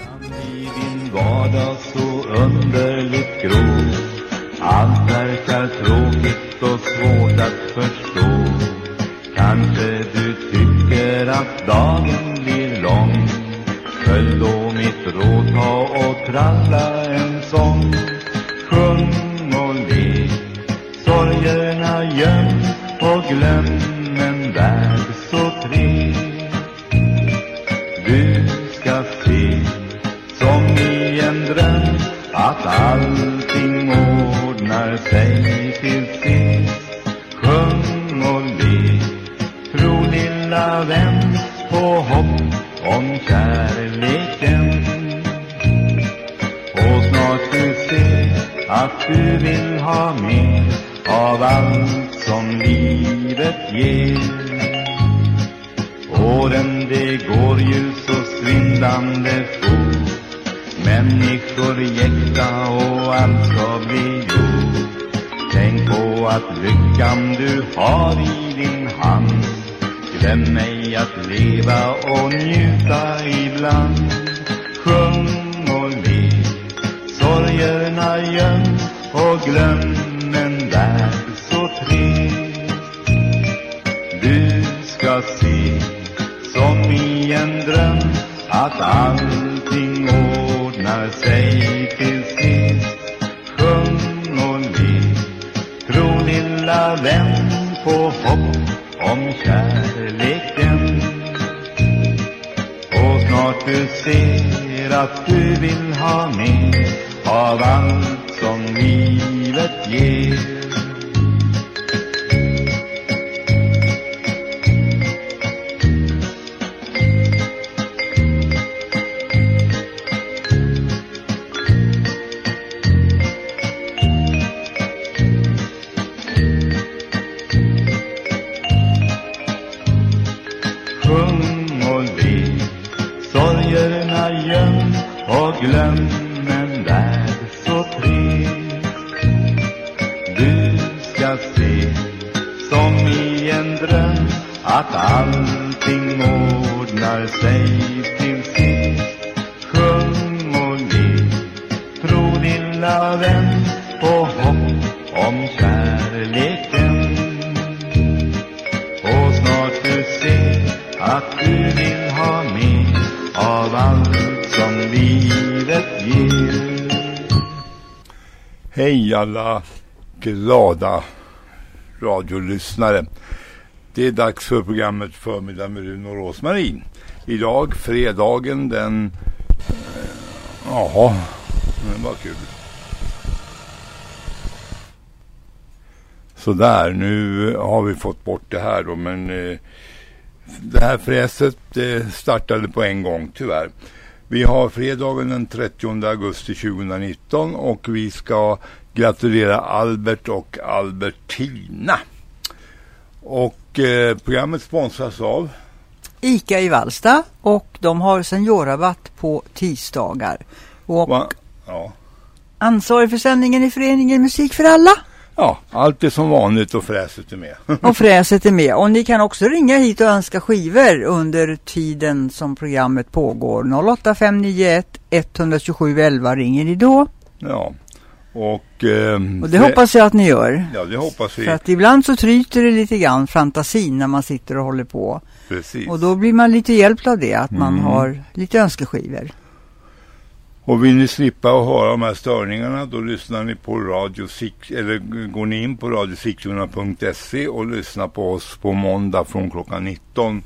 I din vardag så underligt grå radiolyssnare. Det är dags för programmet Förmiddag med Rune och Rosmarin. Idag fredagen den... Eh, jaha, men var kul. Sådär, nu har vi fått bort det här då men eh, det här fräset det startade på en gång tyvärr. Vi har fredagen den 30 augusti 2019 och vi ska gratulera Albert och Albertina. Och eh, programmet sponsras av ICA i Vallsta och de har seniorrabatt på tisdagar. Och va? Ja. ansvarig för sändningen i föreningen Musik för alla. ja, allt är som vanligt och fräset är med. Och fräset är med. Och ni kan också ringa hit och önska skivor under tiden som programmet pågår. 08591 127 11 ringer ni då. ja. Och, eh, Och det hoppas jag att ni gör. Ja, det hoppas vi. För att ibland så tryter det lite grann fantasin när man sitter och håller på. Precis. Och då blir man lite hjälpt av det, att man Mm. har lite önskeskivor. Och vill ni slippa att höra de här störningarna då lyssnar ni på Radio eller går ni in på radiosigtuna.se och lyssnar på oss på måndag från klockan 19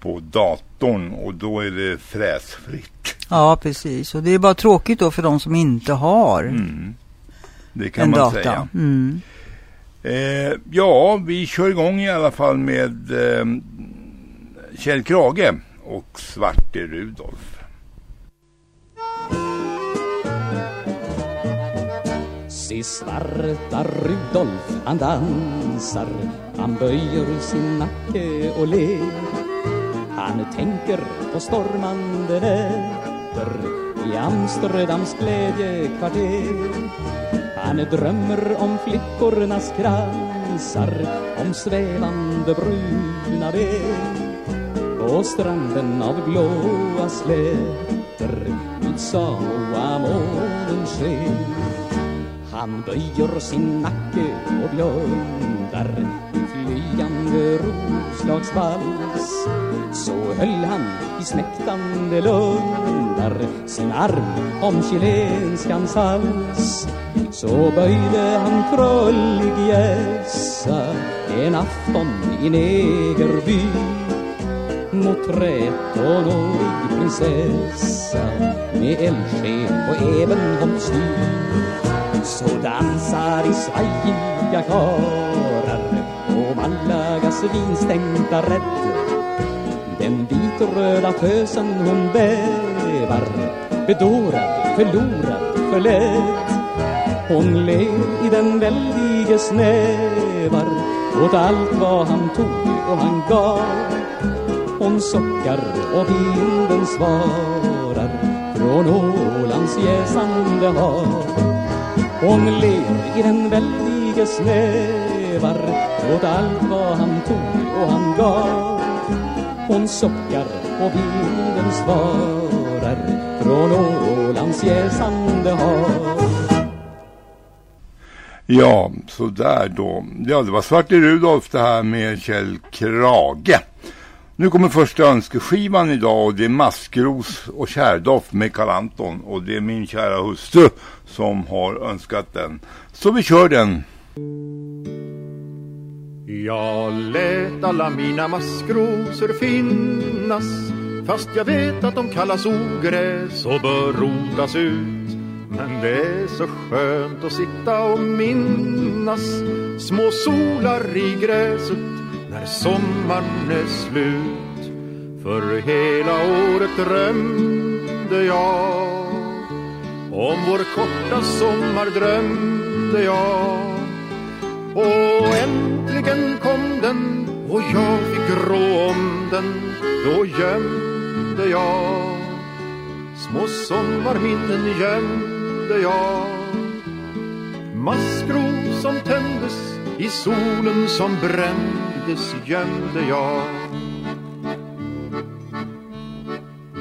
på datorn och då är det fräsfritt. Ja, precis. Och det är bara tråkigt då för de som inte har Mm. Det kan en man data. säga. Mm. Eh, ja, vi kör igång i alla fall med eh, Kjell Krage och Svarte Rudolf. Se svarta Rudolf, han dansar Han böjer sin nacke och ler Han tänker på stormande nätter I Amsterdams glädjekvarter han drömmer om flickornas kransar Om svävande bruna ben På stranden av blåa slätter vid Samoamånen sken. Han böjer sin nacke och blundar roslagsvals. Så höll han i smäktande lundar sin arm om chilenskans hals. Så böjde han krullig gässa en afton i Negerby mot trettonårig prinsessa med eldsken på Ebenholmsstyr så dansar i svajiga karar och Malagas vinstänkta rädd den vitröda fösen hon bävar bedårad, förlorad, förledd hon ler i den väldige snävar åt allt vad han tog och han gav. Hon sockar och vinden svarar från Ålands jäsande hav. Hon ler i den väldige bävar åt allt vad han tog och han gav. Hon suckar och vinden svarar från Ålands jäsande hav. Ja, så där då. Ja, det var Svarte Rudolf det här med Kjell Krage. Nu kommer första önskeskivan idag och det är Maskros och Kärdoff med Karl Anton och det är min kära hustru som har önskat den. Så vi kör den. Jag lät alla mina maskrosor finnas Fast jag vet att de kallas ogräs och bör rotas ut. Men det är så skönt att sitta och minnas Små solar i gräset när sommaren är slut. För hela året drömde jag Om vår korta sommar drömde jag. Och äntligen kom den och jag fick rå om den. Då gömde jag Små sommarminnen gömde jag Maskros som tändes i solen som brändes gömde jag.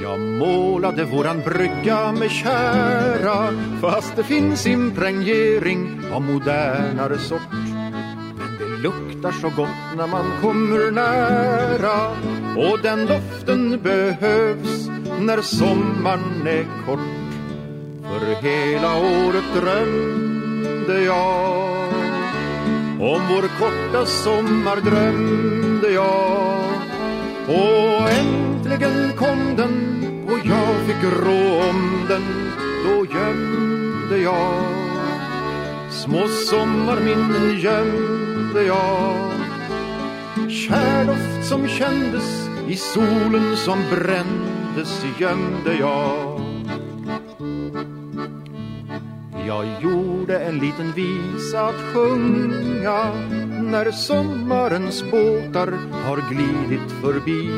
Jag målade våran brygga med kära Fast det finns impregnering av modernare sort luktar så gott när man kommer nära. Och den doften behövs när sommaren är kort. För hela året drömde jag om vår korta sommar drömde jag. Och äntligen kom den och jag fick rå om den. Då gömde jag Små sommarminnen gömde jag. Kärdoft som kändes i solen som brändes gömde jag. Jag gjorde en liten visa att sjunga när sommarens båtar har glidit förbi.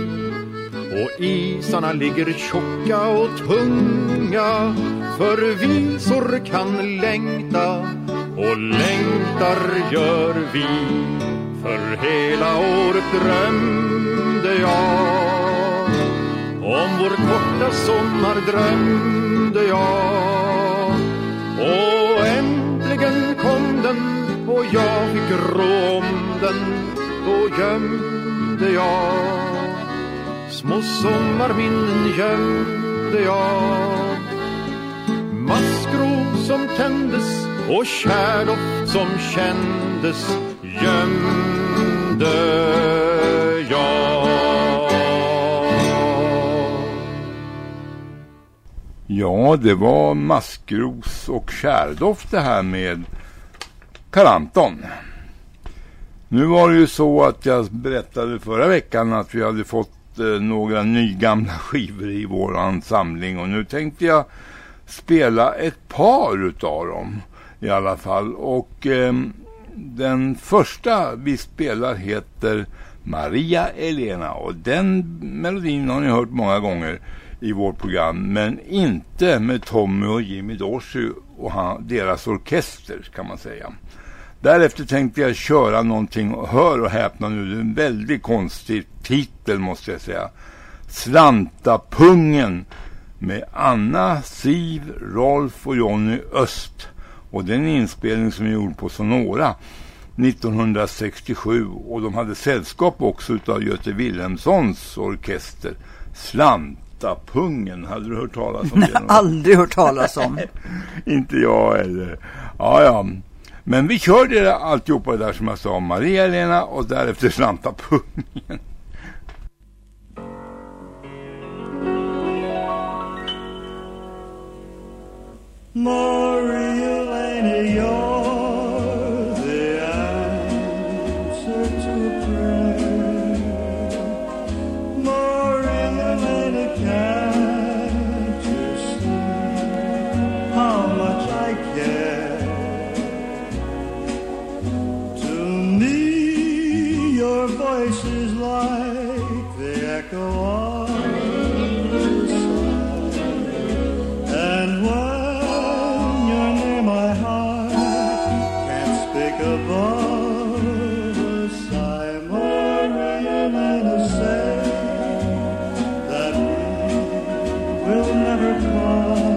Och isarna ligger tjocka och tunga för visor kan längta och längtar gör vi för hela året drömde jag. Om vår korta sommar drömde jag. Och äntligen kom den och jag fick rå om den Då gömde jag. Små sommarminnen gömde jag. Maskrov som tändes och kärdoft som kändes gömde jag Ja, det var maskros och kärdoft det här med Karanton. Nu var det ju så att jag berättade förra veckan att vi hade fått eh, några nygamla skivor i våran samling och nu tänkte jag spela ett par utav dem i alla fall. Och eh, den första vi spelar heter Maria Elena och den melodin har ni hört många gånger i vårt program men inte med Tommy och Jimmy Dorsey och han, deras orkester kan man säga. Därefter tänkte jag köra någonting, och hör och häpna nu, det är en väldigt konstig titel måste jag säga. Slantapungen med Anna, Siv, Rolf och Jonny Öst. Och det är en inspelning som är gjord på Sonora 1967 och de hade sällskap också utav Göte Wilhelmssons orkester Slantapungen, hade du hört talas om det? Aldrig hört talas om. Inte jag heller. Ja, ja. Men vi körde alltihopa det där som jag sa Maria-Helena och därefter Slantapungen. Maria in your love.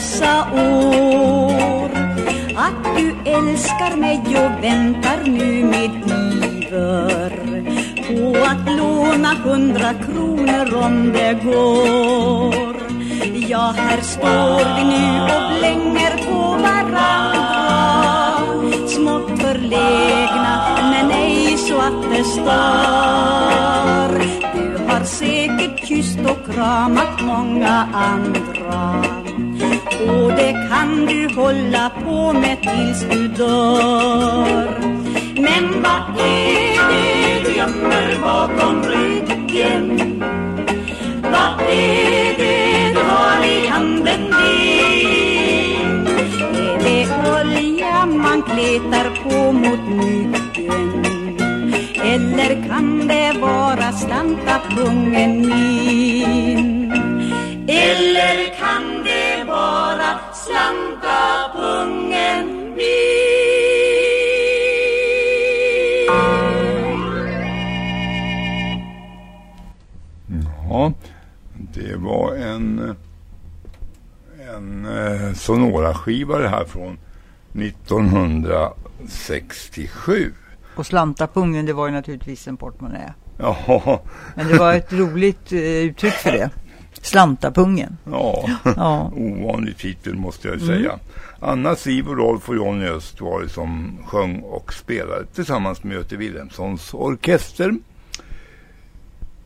dessa år. Att du älskar mig och väntar nu med iver På att låna hundra kronor om det går. Ja, här står vi nu och blänger på varandra Smått förlegna men ej så att det stör. Du har säkert kysst och kramat många andra. Och det kan du hålla på med tills du dör Men vad är det du gömmer bakom ryggen? Vad är det du har i handen din? Är det olja man kletar på mot myggen? Eller kan det vara slantapungen min? Eller kan slantapungen min? Ja, det var en, en eh, Sonora-skiva det här från 1967. Och slantapungen det var ju naturligtvis en portmonnä. Ja, Men det var ett roligt eh, uttryck för det. Slantapungen. ja. Ja. ovanlig titel måste jag säga. Anna Siv och Rolf och Johnny Öst var det som sjöng och spelade tillsammans med Göte Wilhelmssons orkester.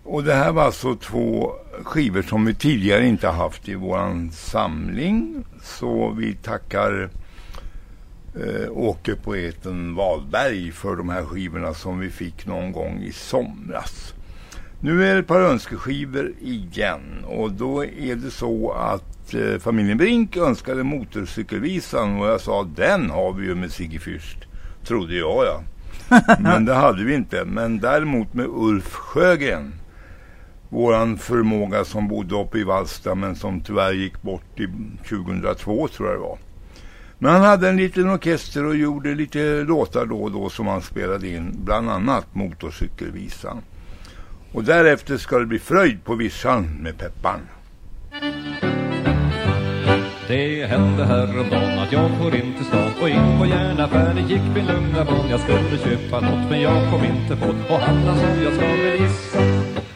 Och det här var alltså två skivor som vi tidigare inte haft i våran samling. Så vi tackar eh, Åke poeten Wahlberg för de här skivorna som vi fick någon gång i somras. Nu är det ett par önskeskivor igen och då är det så att eh, familjen Brink önskade motorcykelvisan och jag sa den har vi ju med Sigge Fürst, trodde jag ja. Men det hade vi inte, men däremot med Ulf Sjögren. Våran förmåga som bodde uppe i Vallsta men som tyvärr gick bort i 2002 tror jag det var. Men han hade en liten orkester och gjorde lite låtar då och då som han spelade in, bland annat motorcykelvisan. Och därefter ska det bli fröjd på vischan med Pepparn. Det hände häromdagen att jag får in till stan och in på järnaffären gick min lugna van Jag skulle köpa något men jag kom inte på och han sa jag ska väl gissa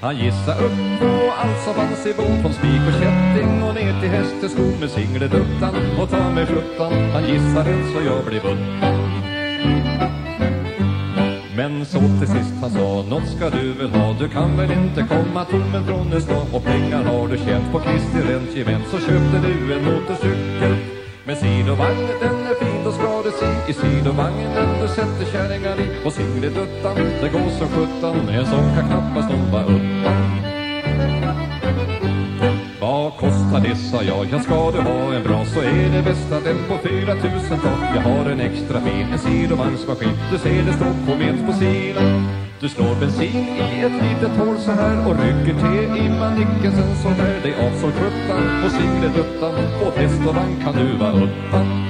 Han gissa upp på allt som fanns i bord Från spik och kätting och ner till hästeskor med singelduttan och ta mig sjutton. Han gissar rätt så jag blir buttan men så till sist han sa, något ska du väl ha Du kan väl inte komma tommen från en stad Och pengar har du tjänt på Kristi rentgement Så köpte du en motorcykel. Men sidovagnen den är fin, då ska du se. I sidovagnen den du sätter kärringar i. Och singleduttan, det går som sjutton. En sån kan knappast någon uttan vad kostar det sa jag, ja ska du ha en bra så är det bäst att den på 4000 ton. Jag har en extra fin, en sidovagnsmaskin Du ser det står komet på sidan. Du slår bensin i ett litet hål så här Och rycker te i manicken. Sen så bär dig av som sjutton på singleduttan På häst och vagn kan du vara uttan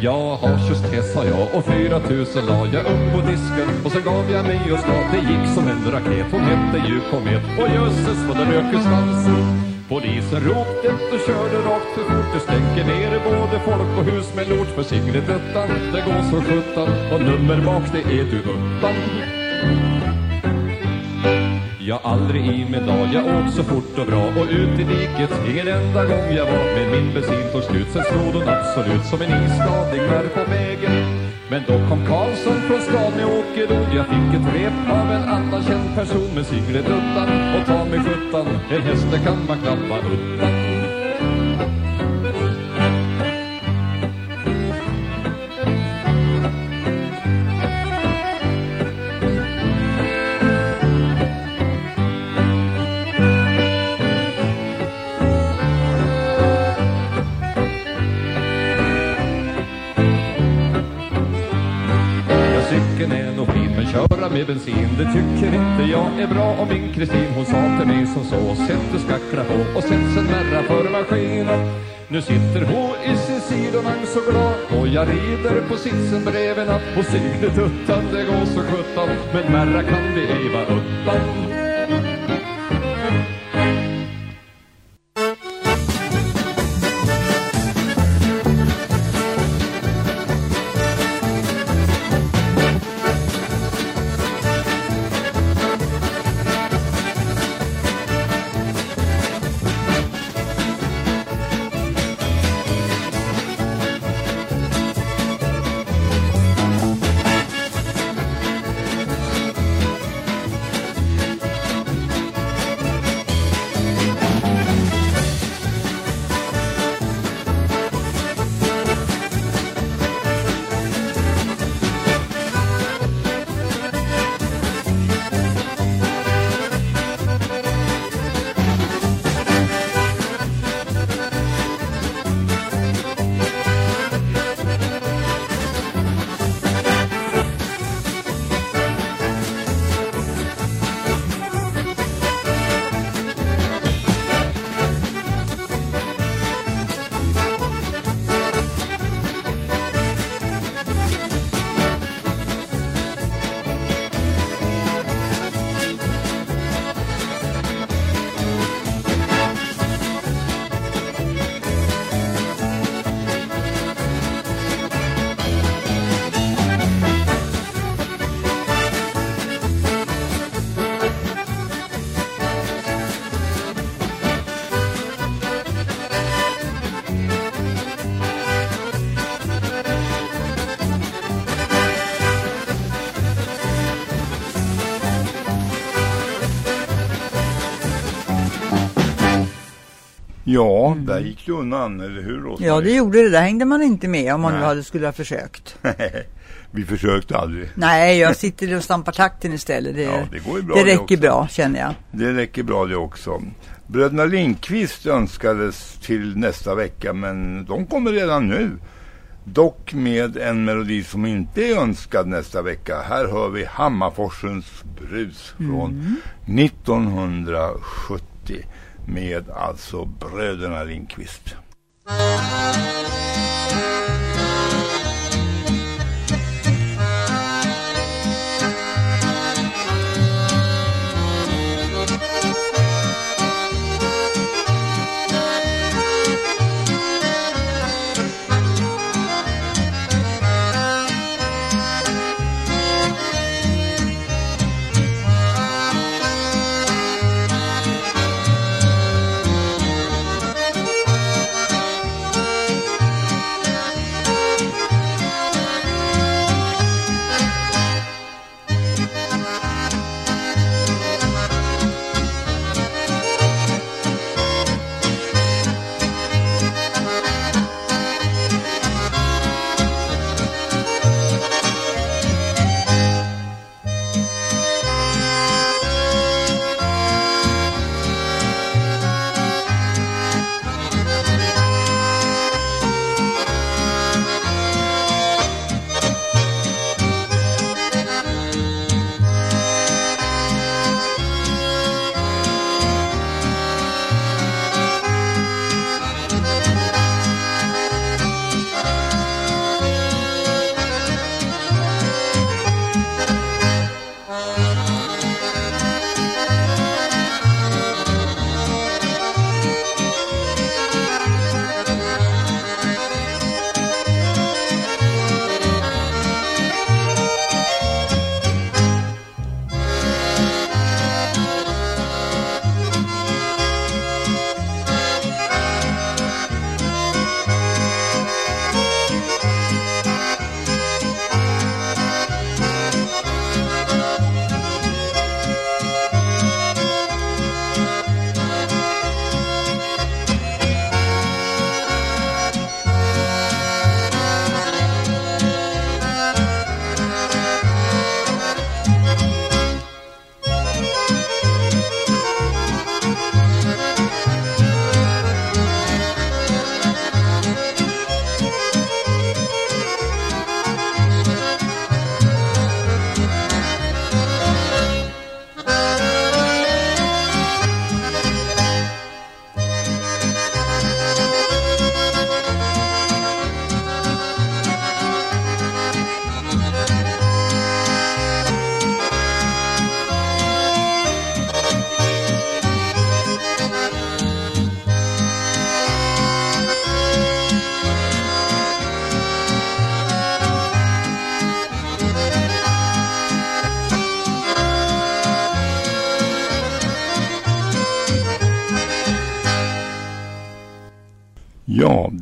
jag har just det sa jag och fyra tusen la jag upp på disken. Och så gav jag mig och snart det gick som en raket. Hon hette ju Komet. Och jösses vad den rök ur svansen. Polisen ropte och körde rakt för fort. Det stänker ner både folk och hus med lort För singletuttan, det går som sjutton. Och nummer bak det är du uttan jag aldrig i min dag, jag åt så fort och bra. Och ut i diket, ingen enda gång jag var. Men min bensin tog slut, sen stod hon absolut Som en isstadig där på vägen. Men då kom Karlsson från stan med åkerord Jag fick ett rep av en annan känd person Med singletuttan och ta mig sjutton En häst det kan man knappa undan med bensin. Det tycker inte jag är bra. Och min Kristin hon sa till mig som så Sätt du skackla på och sätt sen märra för maskinen. Nu sitter hon i sin sidovagn så glad Och jag rider på sitsen bredvid natt. Och signet tuttan det går så sjutton Men märra kan vi ej vara utan. Ja, där gick det undan, eller hur Rosmarie? Ja, det gjorde det. Där hängde man inte med om man Nej. nu hade skulle ha försökt. Vi försökte aldrig. Nej, jag sitter och stampar takten istället. Det, Ja, det går bra det det räcker också. bra, känner jag. Det räcker bra det också. Bröderna Lindqvist önskades till nästa vecka men de kommer redan nu. Dock med en melodi som inte är önskad nästa vecka. Här hör vi Hammarforsens brus från 1970 med alltså Bröderna Lindqvist.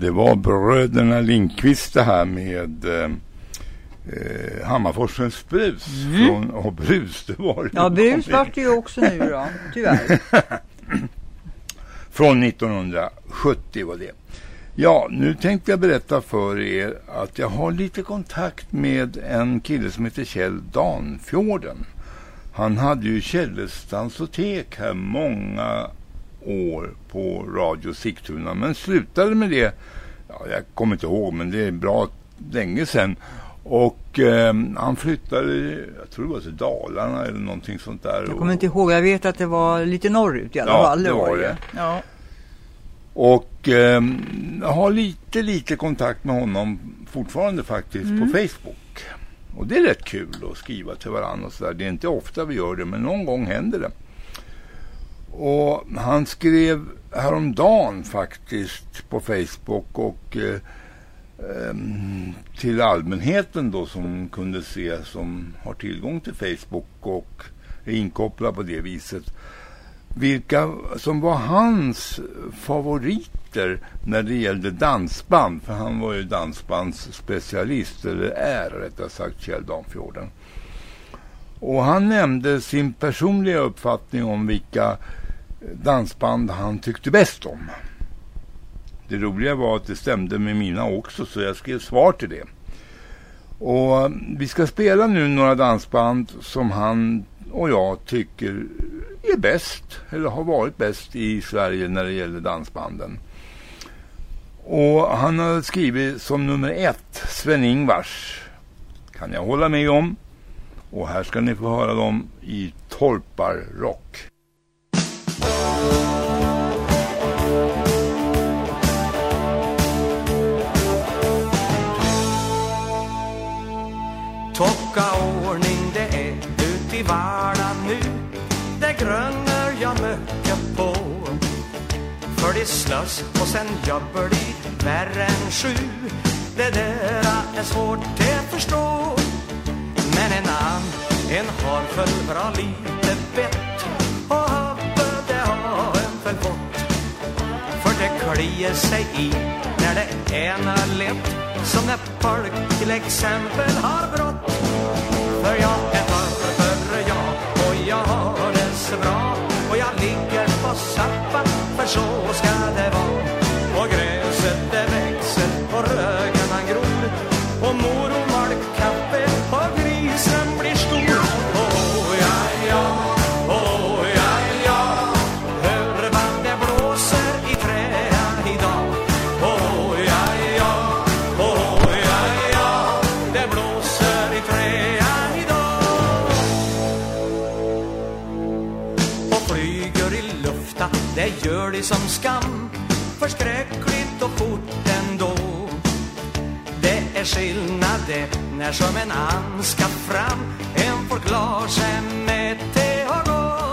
Det var bröderna Lindqvist det här med eh, eh, Hammarforsens brus. Från, och brus, det var det. Ja, brus vart det ju också nu då, tyvärr. Från 1970 var det. Ja, nu tänkte jag berätta för er att jag har lite kontakt med en kille som heter Kjell Danfjorden. Han hade ju Kjelles dansotek här många år på Radio Sigtuna men slutade med det, ja, jag kommer inte ihåg men det är bra länge sedan. Och eh, han flyttade, jag tror det var till Dalarna eller någonting sånt där. Jag kommer inte ihåg, jag vet att det var lite norrut i alla Ja, fall. det var det. Ja. Och eh, jag har lite, lite kontakt med honom fortfarande faktiskt Mm. på Facebook. Och det är rätt kul att skriva till varandra och sådär. Det är inte ofta vi gör det, men någon gång händer det. Och han skrev häromdagen faktiskt på Facebook och eh, ehm, till allmänheten då som kunde se som har tillgång till Facebook och är inkopplad på det viset vilka som var hans favoriter när det gällde dansband. För han var ju dansbandsspecialist, eller är rättare sagt, Kjell Danfjorden. Och han nämnde sin personliga uppfattning om vilka dansband han tyckte bäst om. Det roliga var att det stämde med mina också så jag skrev svar till det. Och eh, vi ska spela nu några dansband som han och jag tycker är bäst eller har varit bäst i Sverige när det gäller dansbanden. Och han har skrivit som nummer ett Sven-Ingvars. Kan jag hålla med om. Och här ska ni få höra dem i Torparrock. Tocka ordning det är ut i vardagen nu Det grönner jag mycket på. För det slös och sen jobbar de värre än sju Det där är svårt att förstå. Men en annan, en har för bra lite bett Och hubbe det har en för bort För det kliar sig i när det är lätt Som när folk till exempel har brått för jag är för jag och jag har det så bra. Och jag ligger på sappa för så ska det vara. Förskräckligt och fort ändå. Det är skillnad det när som en and ska fram. En får klar sig med te och gå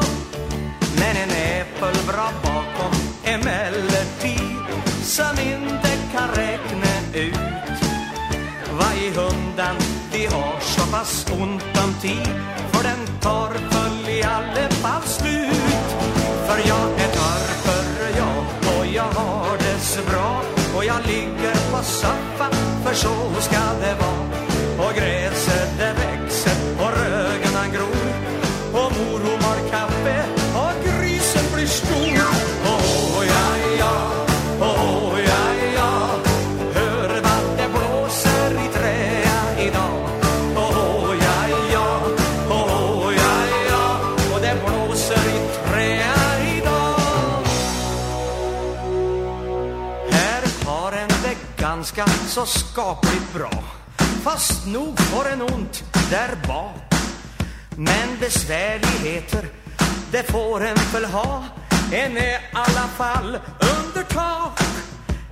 Men en äppelbra bakom emellertid Som inte kan räkna ut Vad i hundan vi har så pass ont om tid. För den tar full i alla fall slut För jag är ligger på för så ska det vara. Och gräset det växer så skapligt bra. Fast nog får en ont där bak. Men besvärligheter, det får en väl ha. En är i alla fall under tak.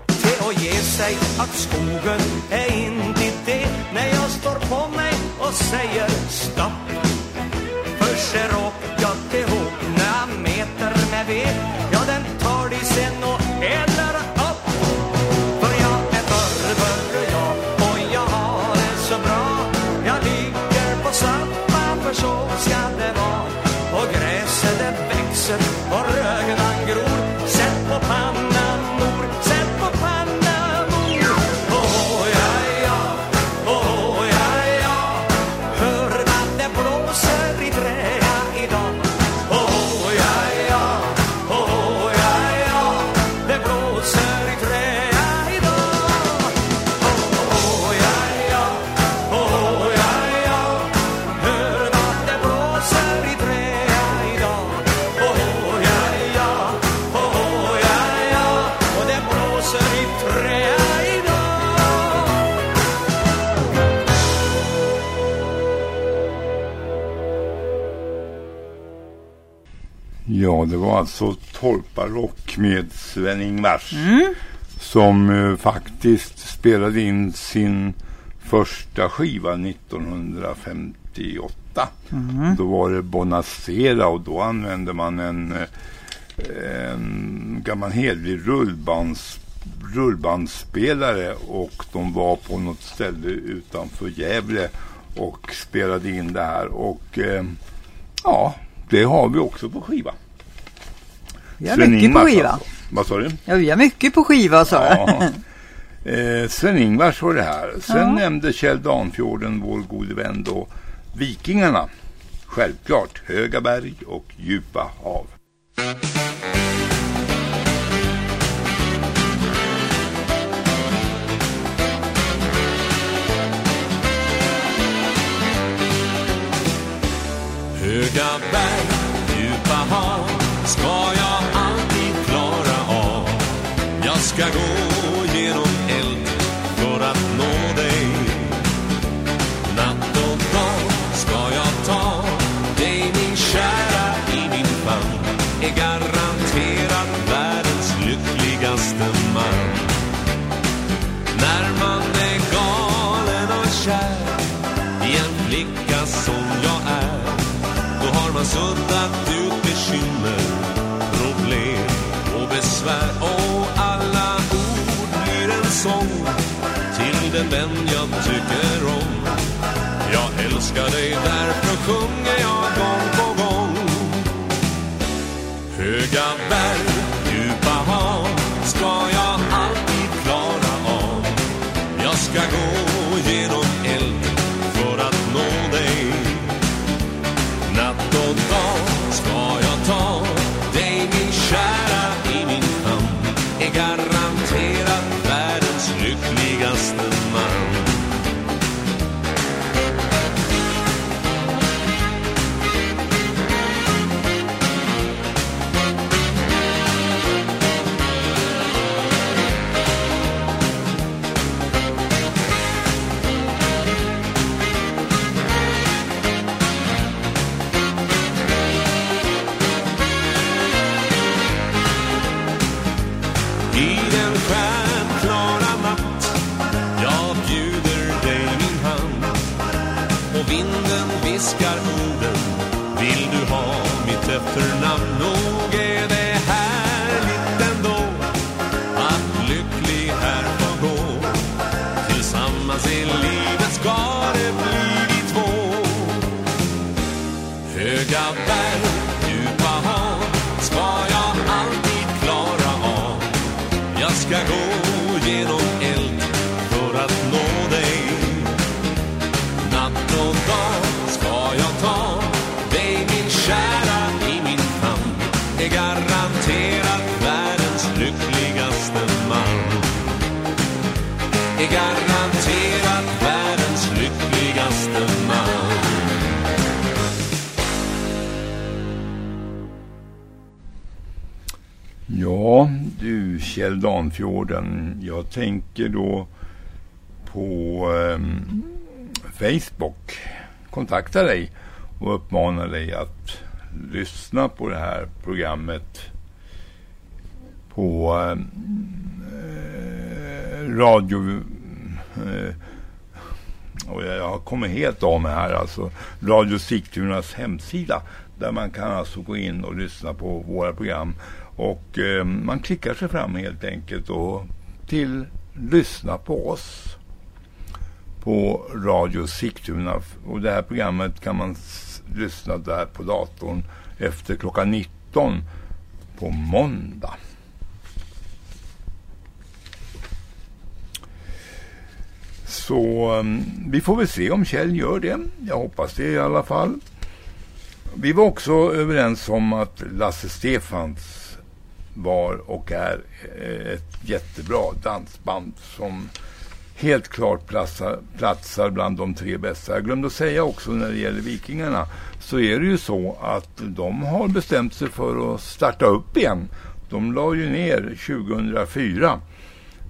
Till att ge sig att skogen är inte det. När jag står på mig och säger stopp. För ser jag till några meter med ved. Ja, den tar de sen och det var alltså Torparock med Sven-Ingvars. Som eh, faktiskt spelade in sin första skiva 1958. Då var det Bonacera och då använde man en, eh, en gammal hederlig rullbands, rullbandspelare och de var på något ställe utanför Gävle och spelade in det här. Och eh, ja, det har vi också på skiva. Vi har mycket på skiva. Alltså. Vad sa du? Ja, vi har mycket på skiva sa ja. eh, Sven-Ingvars var det här. Sen ja. nämnde Kjell Danfjorden, vår gode vän då, vikingarna. Självklart höga berg och djupa hav. Höga berg, djupa hav, ska jag ska gå genom eld för att nå dig. Natt och dag ska jag ta dig min kära i min famn. Är garanterat världens lyckligaste man. När man är galen och kär i en flicka som jag är, då har man sund sång till den vän jag tycker om. Jag älskar dig, därför sjunger jag gång på gång. Höga berg, Kjell Danfjorden. Jag tänker då på ehm, Facebook. Kontakta dig och uppmana dig att lyssna på det här programmet på ehm, eh, radio eh, och jag, jag kommer helt av mig här alltså. Radio Sigtunas hemsida där man kan alltså gå in och lyssna på våra program och eh, man klickar sig fram helt enkelt och till lyssna på oss på Radio Sigtuna och det här programmet kan man lyssna där på datorn efter klockan 19 på måndag. Så eh, vi får väl se om Kjell gör det. Jag hoppas det i alla fall. Vi var också överens om att Lasse Stefans var och är eh, ett jättebra dansband som helt klart platsar, platsar bland de tre bästa. Jag glömde att säga också när det gäller Vikingarna så är det ju så att de har bestämt sig för att starta upp igen. De la ju ner 2004.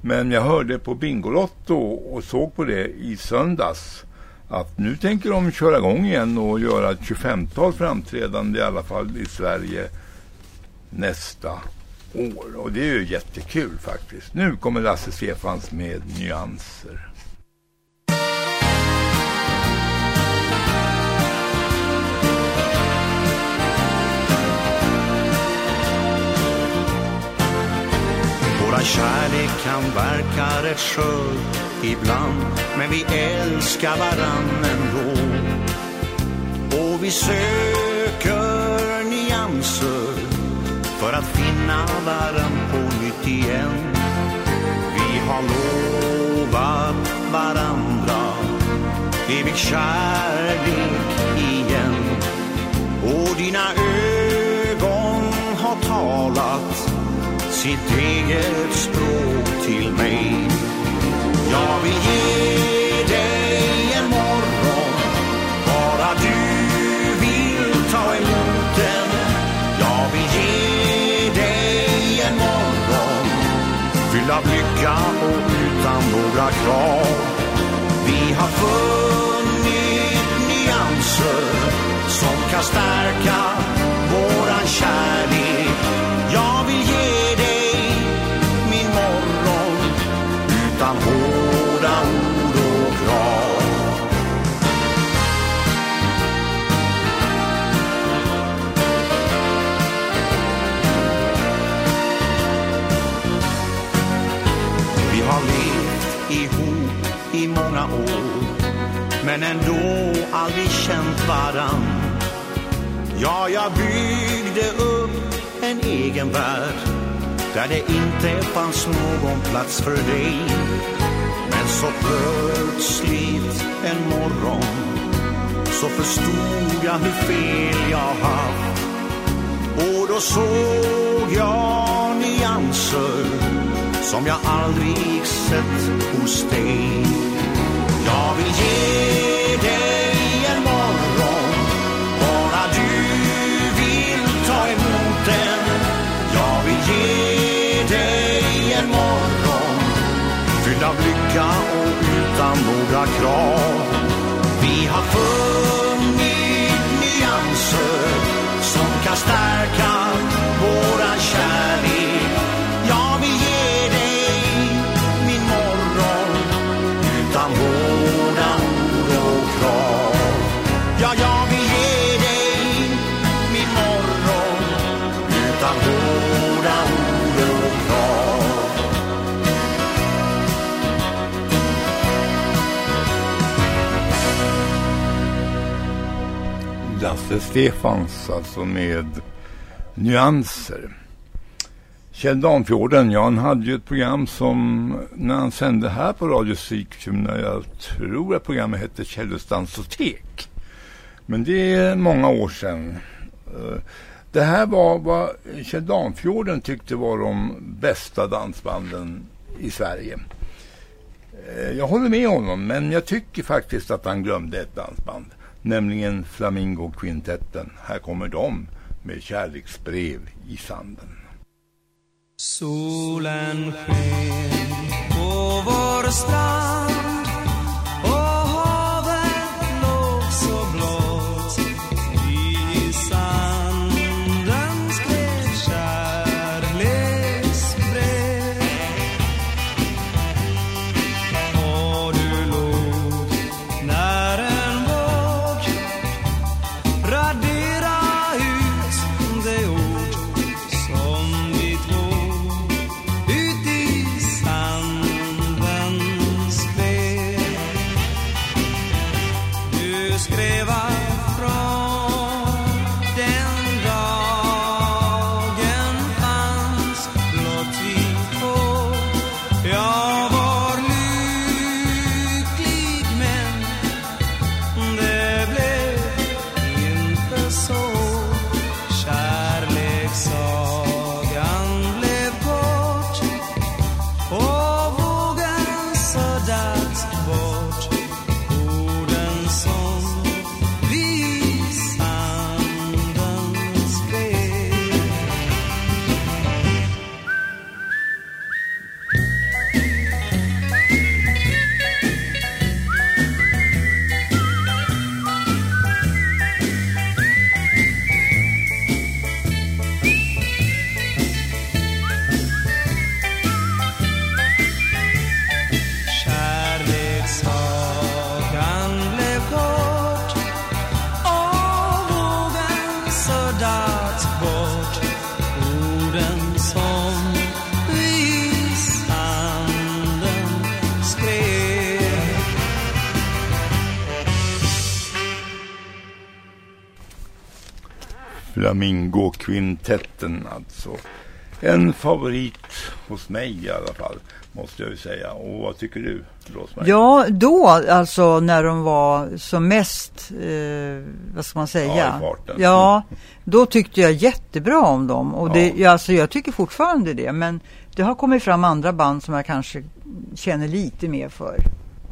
Men jag hörde på Bingolotto och såg på det i söndags att nu tänker de köra igång igen och göra ett 25-tal framträdande i alla fall i Sverige nästa år. Och det är ju jättekul faktiskt. Nu kommer Lasse Stefans med nyanser. Våran kärlek kan verka rätt skör ibland Men vi älskar varann ändå Och vi söker nyanser för att finna varann på nytt igen Vi har lovat varandra Evig kärlek igen Och dina ögon har talat sitt eget språk till mig. Jag vill ge av och utan några krav. Vi har funnit nyanser som kan stärka våran kärlek. Men ändå aldrig känt varann. Ja, jag byggde upp en egen värld där det inte fanns någon plats för dig. Men så plötsligt en morgon så förstod jag hur fel jag haft. Och då såg jag nyanser som jag aldrig sett hos dig. Jag vill ge lycka och utan några krav. Vi har funnit nyanser som kan stärka vår Lasse Stefans alltså med nyanser. Kjell Danfjorden, ja han hade ju ett program som när han sände här på Radio Sigtuna, jag tror att programmet hette Kjelles dansotek. Men det är många år sedan. Eh, det här var vad Kjell Danfjorden tyckte var de bästa dansbanden i Sverige. Eh, jag håller med honom, men jag tycker faktiskt att han glömde ett dansband. Nämligen Flamingo Quintetten. Här kommer de med kärleksbrev i sanden. Solen sken på vår strand Flamingo-kvintetten alltså. En favorit hos mig i alla fall, måste jag ju säga. Och vad tycker du, Rosmarie? Ja, då alltså när de var som mest, eh, vad ska man säga? Ja, i farten. Ja, då tyckte jag jättebra om dem. Och det, ja, alltså, jag tycker fortfarande det. Men det har kommit fram andra band som jag kanske känner lite mer för.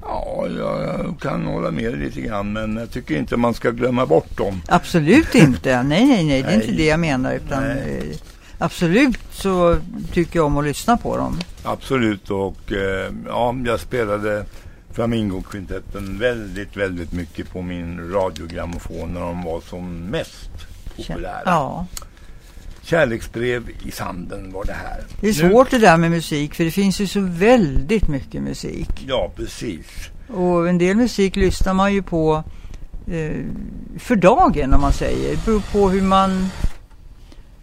Ja, jag kan hålla med lite grann, men jag tycker inte man ska glömma bort dem. Absolut inte. Nej, nej, nej. Det är inte Nej. det jag menar. Utan, Nej. eh, absolut så tycker jag om att lyssna på dem. Absolut, och eh, ja, jag spelade Flamingo-kvintetten väldigt, väldigt mycket på min radiogrammofon när de var som mest populära. Ja. Kärleksbrev i sanden var det här. Det är Nu- svårt det där med musik för det finns ju så väldigt mycket musik. Ja, precis. Och en del musik lyssnar man ju på eh, för dagen om man säger. Det beror på hur man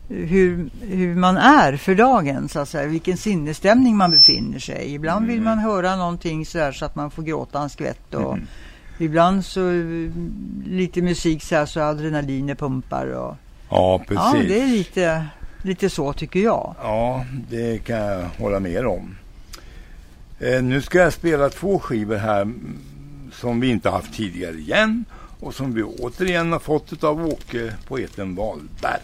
hur, hur man är för dagen, så att säga. vilken sinnesstämning man befinner sig i. Ibland Mm. vill man höra någonting så, här, så att man får gråta en skvätt. Och Mm. Ibland så eh, lite musik så här så adrenalinet pumpar. Och, Ja, precis. ja, det är lite, lite så tycker jag. Ja, det kan jag hålla med om. Eh, nu ska jag spela två skivor här som vi inte haft tidigare igen och som vi återigen har fått av Åke, poeten Wahlberg.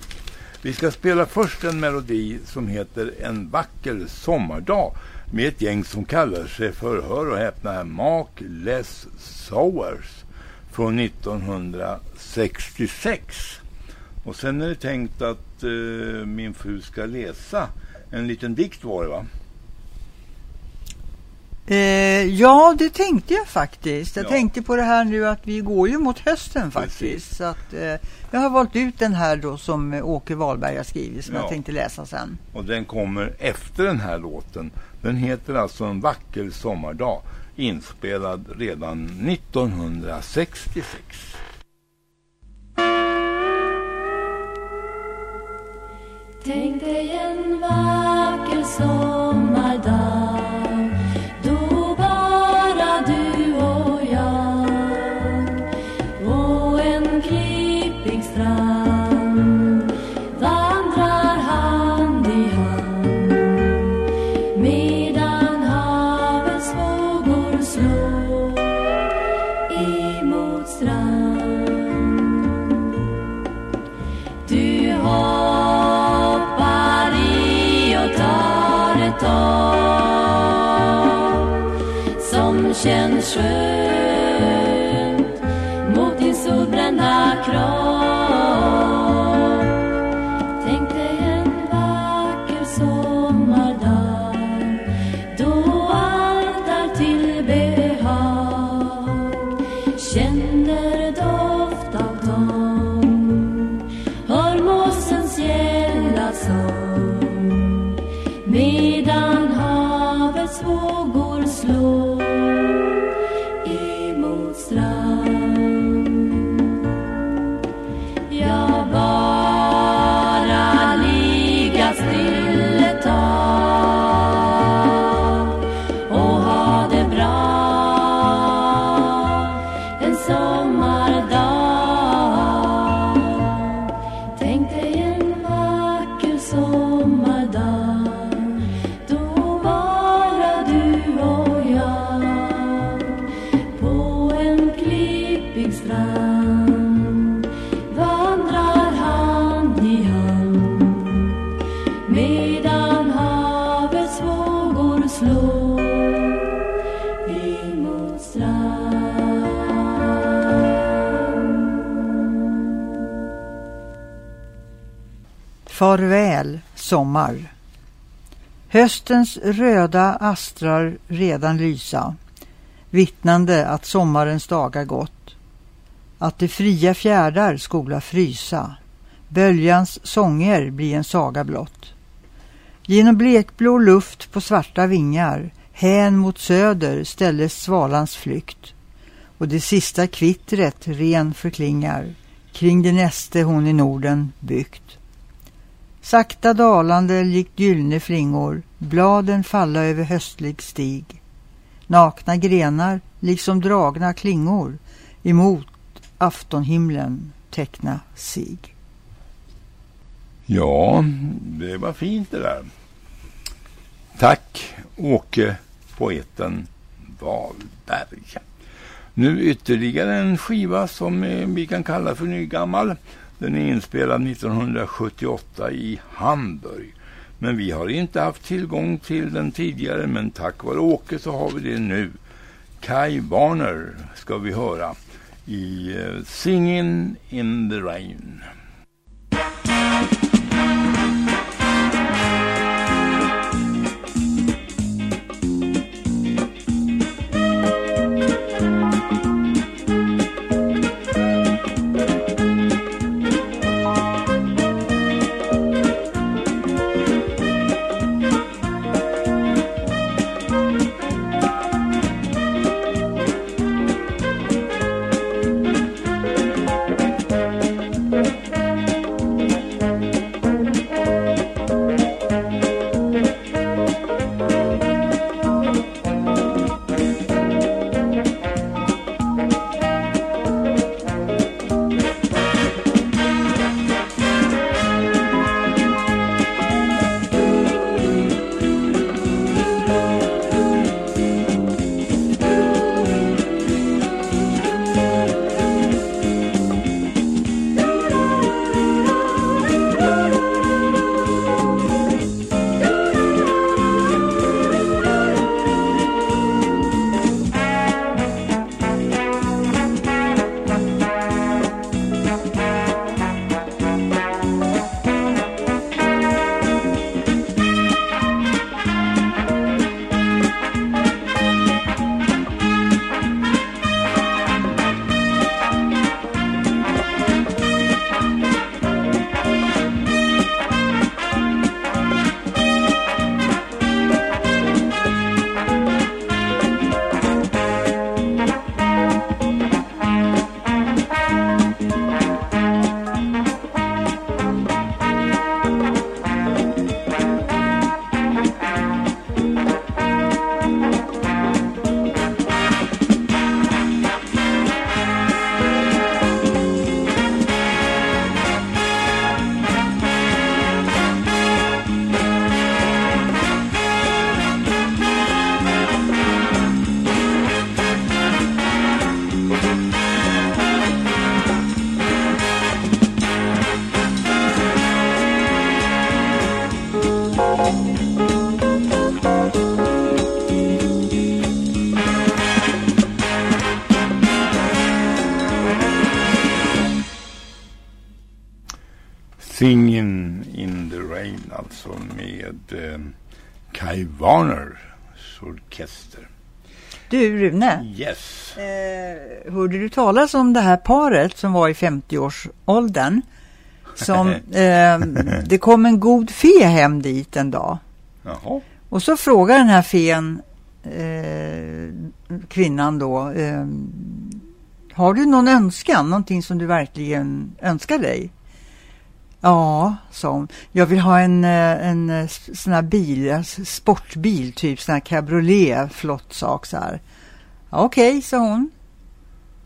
Vi ska spela först en melodi som heter En vacker sommardag med ett gäng som kallar sig för, hör och häpna, Mark Les Sowers från 1966. Och sen är det tänkt att eh, min fru ska läsa en liten dikt var det va? Eh, ja, det tänkte jag faktiskt. Jag Ja. tänkte på det här nu att vi går ju mot hösten faktiskt. Så att, eh, jag har valt ut den här då som eh, Åke Wahlberg har skrivit som Ja. jag tänkte läsa sen. Och den kommer efter den här låten. Den heter alltså En vacker sommardag. Inspelad redan 1966. Tänk dig en vacker sommardag. Strand vandrar hand i hand medan havets vågor slår emot strand. Farväl sommar. Höstens röda astrar redan lysa, vittnande att sommarens dagar gått. Att de fria fjärdar skola frysa, böljans sånger bli en saga blott. Genom blekblå luft på svarta vingar, hän mot söder ställes svalans flykt. Och det sista kvittret ren förklingar kring det näste hon i Norden byggt. Sakta dalande likt gyllne flingor, bladen falla över höstlig stig. Nakna grenar, liksom dragna klingor, emot aftonhimlen teckna sig. Ja, det var fint det där. Tack Åke, poeten Wahlberg. Nu ytterligare en skiva som eh, vi kan kalla för nygammal. Den är inspelad 1978 i Hamburg. Men vi har inte haft tillgång till den tidigare, men tack vare Åke så har vi det nu. Kai Warner ska vi höra eh, Singin' in the Rain. Alltså med eh, Kai Warners orkester. Du Rune, Yes. eh, hörde du talas om det här paret som var i 50-årsåldern? Som, eh, det kom en god fe hem dit en dag. Jaha. Och så frågar den här fen eh, kvinnan då, eh, har du någon önskan, någonting som du verkligen önskar dig? Ja, sa hon. Jag vill ha en, eh, en eh, sån här bil, en sportbil, typ sån här cabriolet, flott sak så här. Okej, sa hon.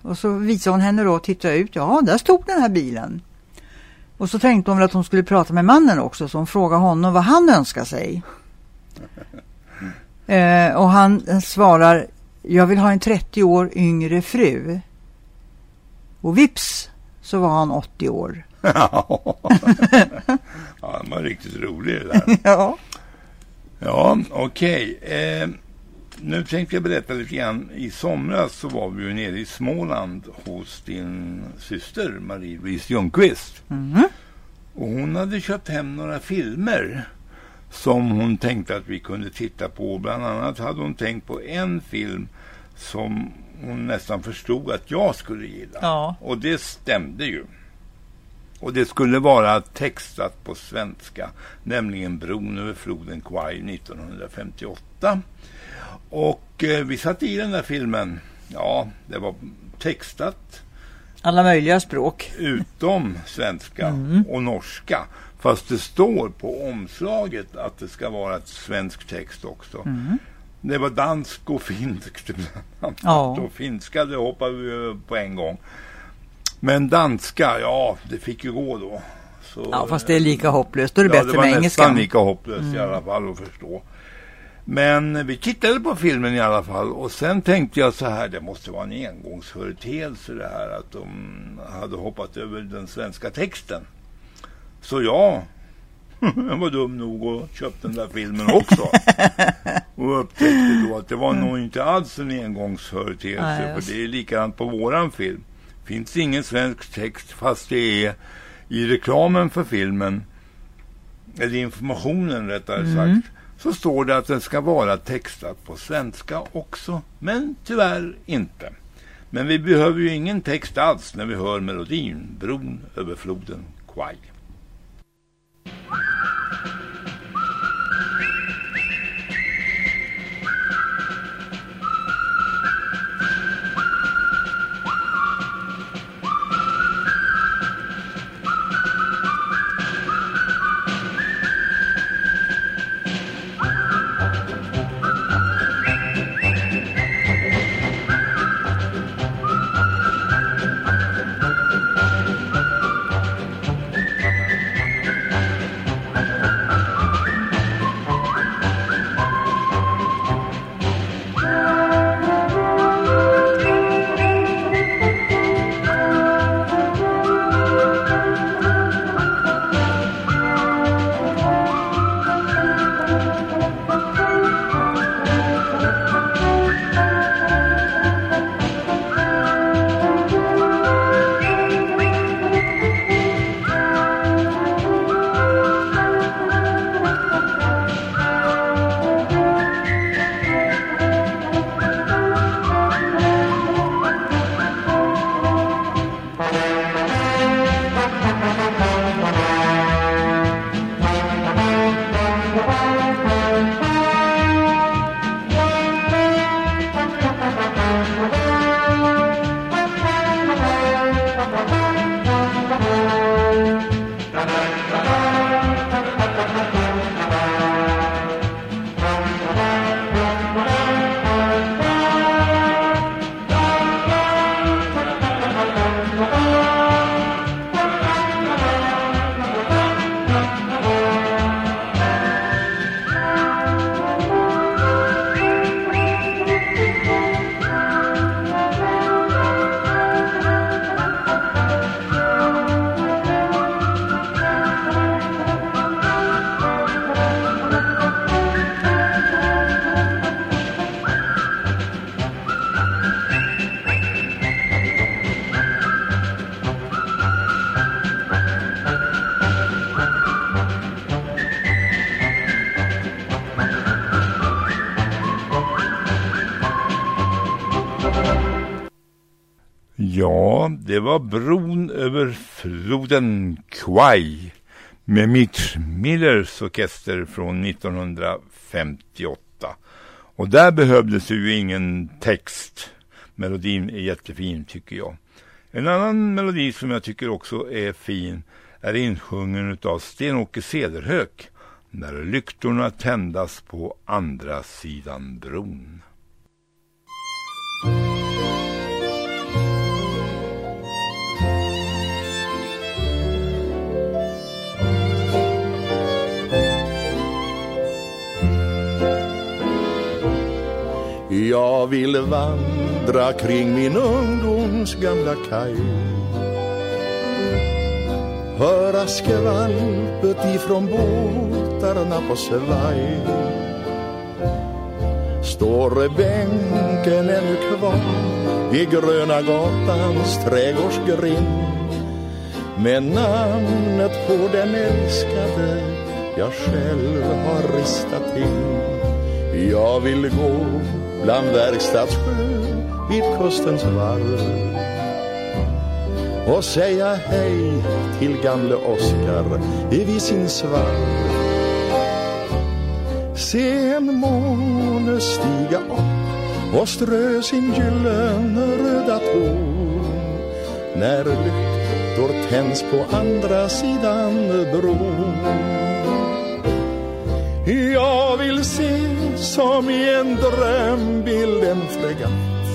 Och så visade hon henne då och tittade ut. Ja, där stod den här bilen. Och så tänkte hon väl att hon skulle prata med mannen också, så hon frågade honom vad han önskar sig. Eh, och han eh, svarar, jag vill ha en 30 år yngre fru. Och vips så var han 80 år. ja, det var riktigt rolig det där. ja. Ja, okej. Eh, nu tänkte jag berätta lite grann. I somras så var vi ju nere i Småland hos din syster Marie-Louise Ljungqvist. Mhm. Och hon hade köpt hem några filmer som hon tänkte att vi kunde titta på. Bland annat hade hon tänkt på en film som hon nästan förstod att jag skulle gilla. Ja. Och det stämde ju. Och det skulle vara textat på svenska, nämligen Bron över floden Kwai 1958. Och eh, vi satt i den där filmen. Ja, det var textat Alla möjliga språk. utom svenska Mm. och norska. Fast det står på omslaget att det ska vara ett svensk text också. Mm. Det var dansk och finsk bland annat. Ja. Och finska det hoppade vi över på en gång. Men danska, ja det fick ju gå då. Så, Ja, fast det är lika hopplöst. Då är det ja, bättre det var med nästan engelskan. lika hopplöst i Mm. alla fall att förstå. Men vi tittade på filmen i alla fall och sen tänkte jag så här, det måste vara en engångsföreteelse det här att de hade hoppat över den svenska texten. Så jag, jag var dum nog och köpte den där filmen också. och upptäckte då att det var nog inte alls en engångsföreteelse Nej, för det är likadant på våran film. Finns ingen svensk text fast det är i reklamen för filmen eller informationen rättare Mm. sagt, så står det att den ska vara textad på svenska också, men tyvärr inte. Men vi behöver ju ingen text alls när vi hör melodin Bron över floden Kwai. Det var bron över floden Kwai med Mitch Millers orkester från 1958. Och där behövdes ju ingen text. Melodin är jättefin tycker jag. En annan melodi som jag tycker också är fin är insjungen av Sten-Åke Cederhök när lyktorna tändas på andra sidan bron. Jag vill vandra kring min ungdoms gamla kaj. Höra skvalpet ifrån båtarna på svaj. Står bänken ännu kvar i Gröna gatans trädgårdsgrind. Med namnet på den älskade jag själv har ristat till. Jag vill gå bland verkstadssjö vid kustens varv och säga hej till gamle Oskar vid sin svarv. Se en måne stiga upp och strö sin gyllenröda ton när lyktor tänds på andra sidan bron. Jag vill se som i en drömbild en fregatt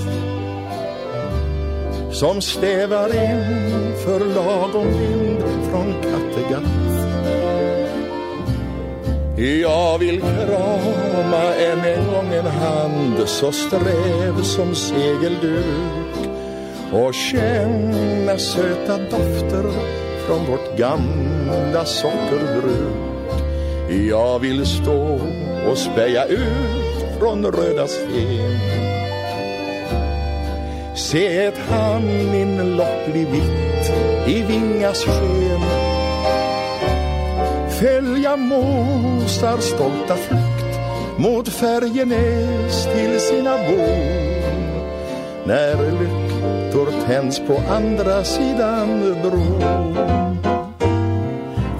som stävar in för lagom vind från Kattegatt. Jag vill krama än en gång en hand så sträv som segelduk och känna söta dofter från vårt gamla sockerbruk. Jag vill stå och speja ut från röda sten. Se ett hamninlopp bli vitt i Vingas sken. Följa mosar stolta flykt mot Färjenäs till sina bon När lyktor tänds på andra sidan bron.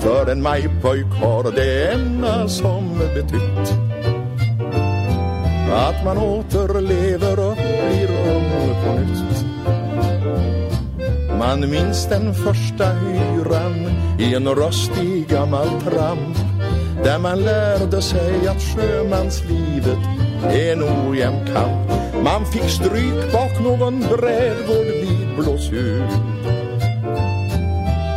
För en majpojk har det enda som betytt att man återlever och blir ung på nytt. Man minns den första hyran i en rostig gammal tramp där man lärde sig att sjömanslivet är en ojämn kamp. Man fick stryk bak någon brädgård vid Blåshus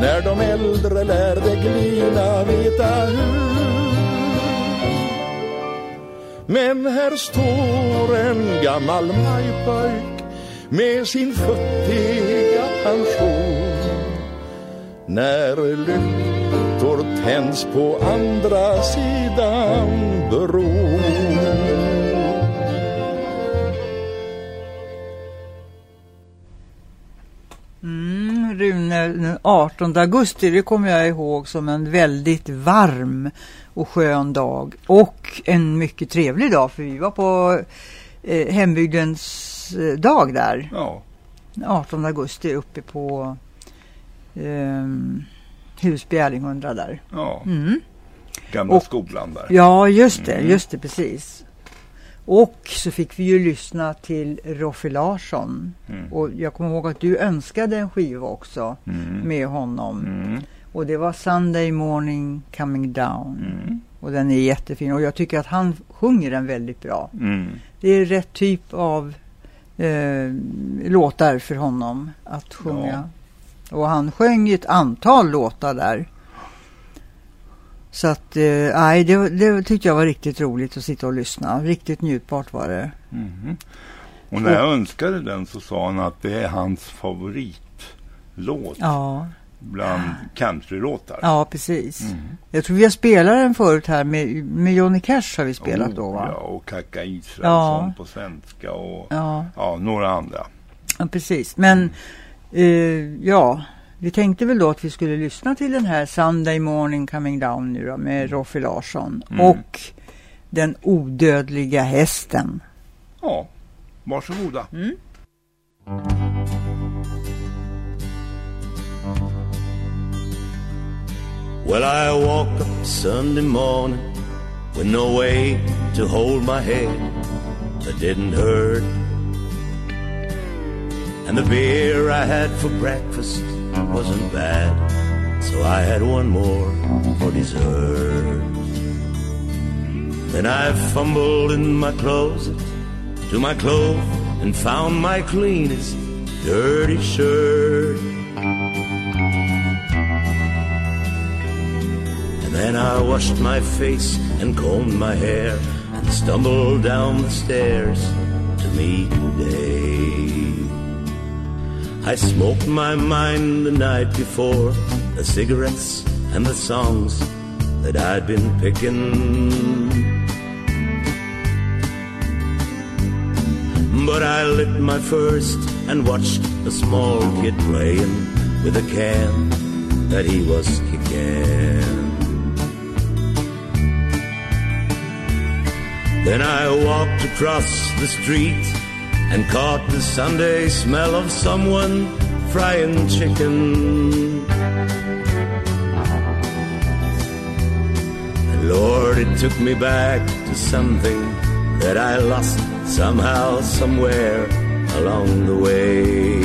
när de äldre lärde glina vita hus. Men här står en gammal majpojk med sin futtiga pension när lyktor tänds på andra sidan bron. Den 18 augusti, det kommer jag ihåg som en väldigt varm och skön dag. Och en mycket trevlig dag, för vi var på eh, hembygdens eh, dag där. Ja. 18 augusti uppe på eh, Husby Erlinghundra där. Ja. Mm. Gamla Och- skolan där. Ja, just det, Mm. just det, precis. Och så fick vi ju lyssna till Roffe Larsson. Mm. Och jag kommer ihåg att du önskade en skiva också Mm. med honom. Mm. Och det var Sunday Morning Coming Down. Mm. Och den är jättefin. Och jag tycker att han sjunger den väldigt bra. Mm. Det är rätt typ av eh, låtar för honom att sjunga. Och han sjöng ju ett antal låtar där. Så att, eh, nej, det, det tyckte jag var riktigt roligt att sitta och lyssna. Riktigt njutbart var det. Mhm. Och när jag önskade den så sa han att det är hans favoritlåt Ja, bland countrylåtar. ja precis. Mm. Jag tror vi har spelat den förut här med, med Johnny Cash har vi spelat Oh, då va? Ja, och Kaka Israelsson Ja. på svenska och Ja. ja, några andra. Ja, precis. Men eh, ja, vi tänkte väl då att vi skulle lyssna till den här Sunday Morning Coming Down nu då, med mm. Roffe Larsson mm. och Den odödliga hästen. Ja, varsågoda. Mm. Well I walk up Sunday morning With no way to hold my head That didn't hurt And the beer I had for breakfast wasn't bad, so I had one more for dessert. Then I fumbled in my closet to my clothes and found my cleanest dirty shirt. And then I washed my face and combed my hair and stumbled down the stairs to meet the day. I smoked my mind the night before, the cigarettes and the songs that I'd been picking. But I lit my first and watched a small kid playing with a can that he was kicking. Then I walked across the street and caught the Sunday smell of someone frying chicken. And Lord, it took me back to something that I lost somehow, somewhere along the way.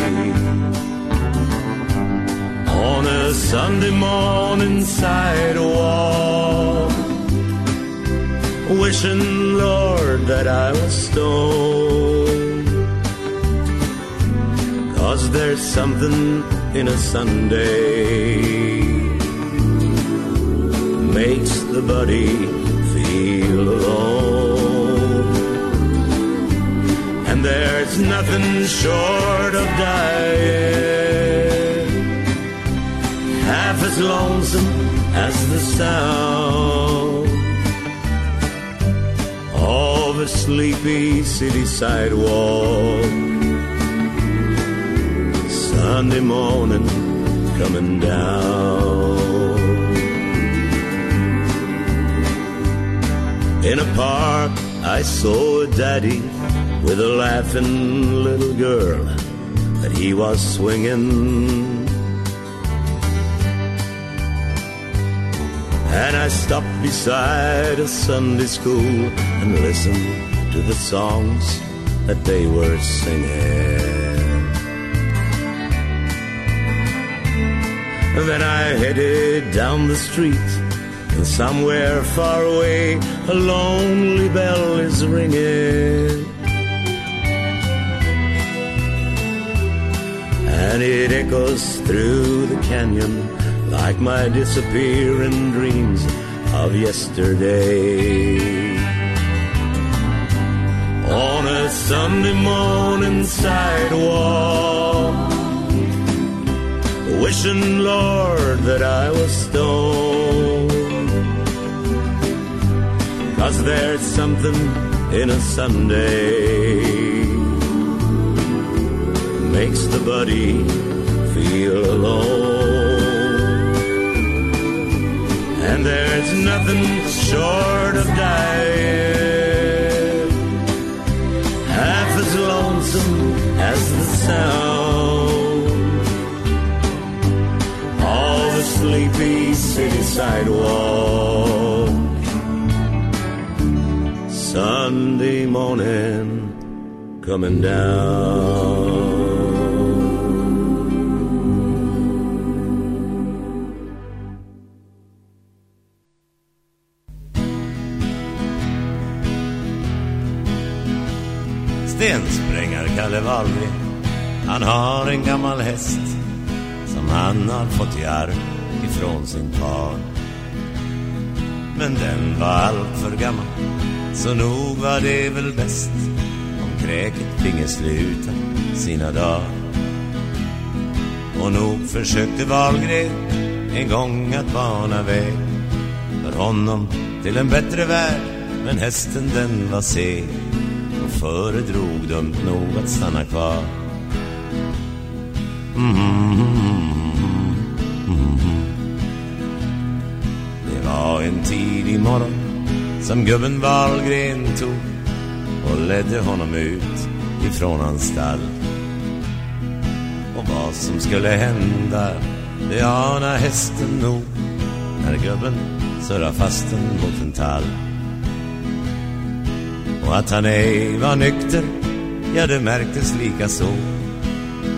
On a Sunday morning sidewalk, wishing, Lord, that I was stoned. Cause there's something in a Sunday makes the body feel alone. And there's nothing short of dying half as lonesome as the sound of a sleepy city sidewalk. Sunday morning coming down. In a park, I saw a daddy with a laughing little girl that he was swinging. And I stopped beside a Sunday school and listened to the songs that they were singing. Then I headed down the street, and somewhere far away, a lonely bell is ringing. And it echoes through the canyon like my disappearing dreams of yesterday. On a Sunday morning sidewalk, wishing, Lord, that I was stoned. Cause there's something in a Sunday makes the body feel alone. And there's nothing short of dying half as lonesome as the sound of a sleepy city sidewalk. Sunday morning coming down. Stensprängare-Kalle Wahlgren Han har en gammal häst Som han har fått i arv ifrån sin far Men den var allt för gammal Så nog var det väl bäst Om kräket finge sluta sina dagar Och nog försökte Wahlgren En gång att bana väg För honom till en bättre värld Men hästen den var seg och föredrog dumt nog att stanna kvar. Mm, -hmm. En tidig morgon som gubben Wahlgren tog och ledde honom ut ifrån hans stall. Och vad som skulle hända, det anar hästen nog. när gubben surrar fast den mot en tall. Och att han ej var nykter, ja det märktes lika så.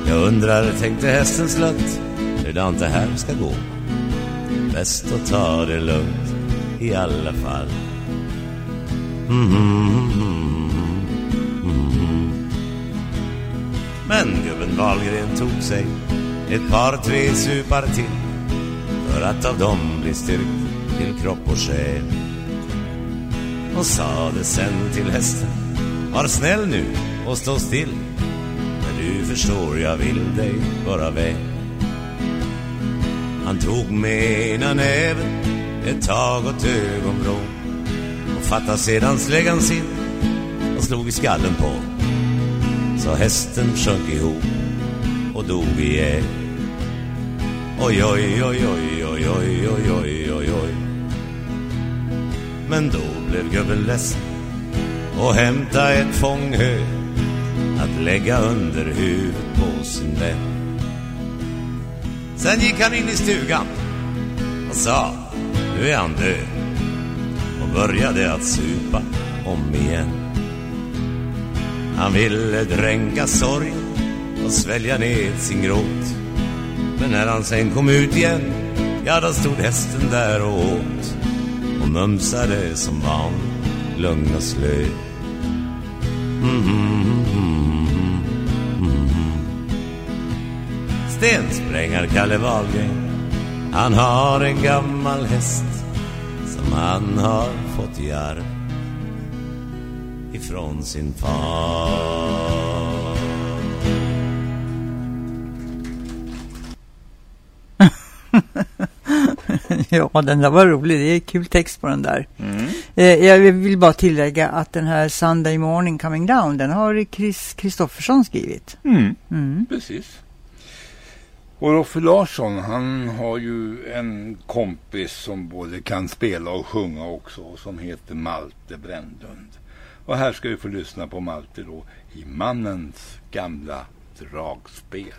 Jag undrar, tänkte hästen slött, hurdant det här ska gå. Bäst att ta det lugnt i alla fall. Mm mm mm, mm, mm, mm, Men gubben Wahlgren tog sig ett par tre supar till för att av dem bli styrkt till kropp och själ. Och sade sen till hästen, var snäll nu och stå still. Men du förstår, jag vill dig bara väl. Han tog med ena näven ett tag åt ögonbrån och fattade sedan släggan sin och slog i skallen på. Så hästen sjönk ihop och dog ihjäl. Oj, oj, oj, oj, oj, oj, oj, oj, oj, oj. Men då blev gubben ledsen och hämta ett fånghö att lägga under huvudet på sin vän. Sen gick han in i stugan och sa, nu är han död och började att supa om igen. Han ville dränka sorg och svälja ner sin gråt. Men när han sen kom ut igen, ja då stod hästen där och åt och mumsade som van, lugn och slö. Mm, mm, mm. Stensprängare-Kalle Wahlgren Han har en gammal häst som han har fått i arv Ifrån sin far ja, den där var rolig. Det är kul text på den där. Mm. Eh, jag vill bara tillägga att den här Sunday Morning Coming Down, den har Chris Kristoffersson skrivit. Mm. Mm. Precis. Och Roffe Larsson, han har ju en kompis som både kan spela och sjunga också och som heter Malte Brändlund. Och här ska vi få lyssna på Malte då i Mannens gamla dragspel.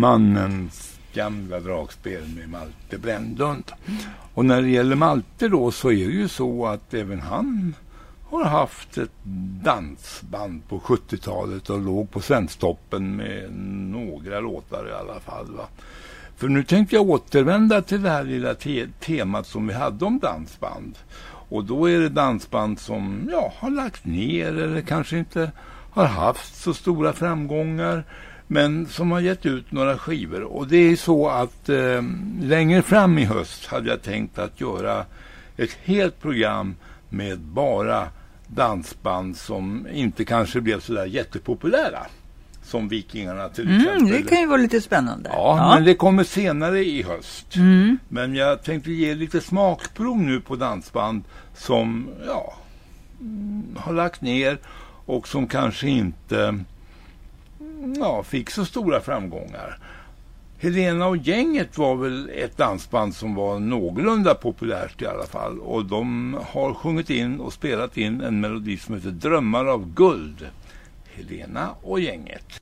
Mannens gamla dragspel med Malte Brändlund. Och när det gäller Malte då så är det ju så att även han har haft ett dansband på 70-talet och låg på svensktoppen med några låtar i alla fall. Va? För nu tänkte jag återvända till det här lilla te temat som vi hade om dansband. Och då är det dansband som ja, har lagt ner eller kanske inte har haft så stora framgångar men som har gett ut några skivor. Och det är så att eh, längre fram i höst hade jag tänkt att göra ett helt program med bara dansband som inte kanske blev så där jättepopulära. Som Vikingarna till Mm, exempel. det kan ju vara lite spännande. Ja, men det kommer senare i höst. Mm. Men jag tänkte ge lite smakprov nu på dansband som ja, mm, har lagt ner och som kanske inte ja, fick så stora framgångar. Helena och gänget var väl ett dansband som var någorlunda populärt i alla fall. Och de har sjungit in och spelat in en melodi som heter Drömmar av guld. Helena och gänget.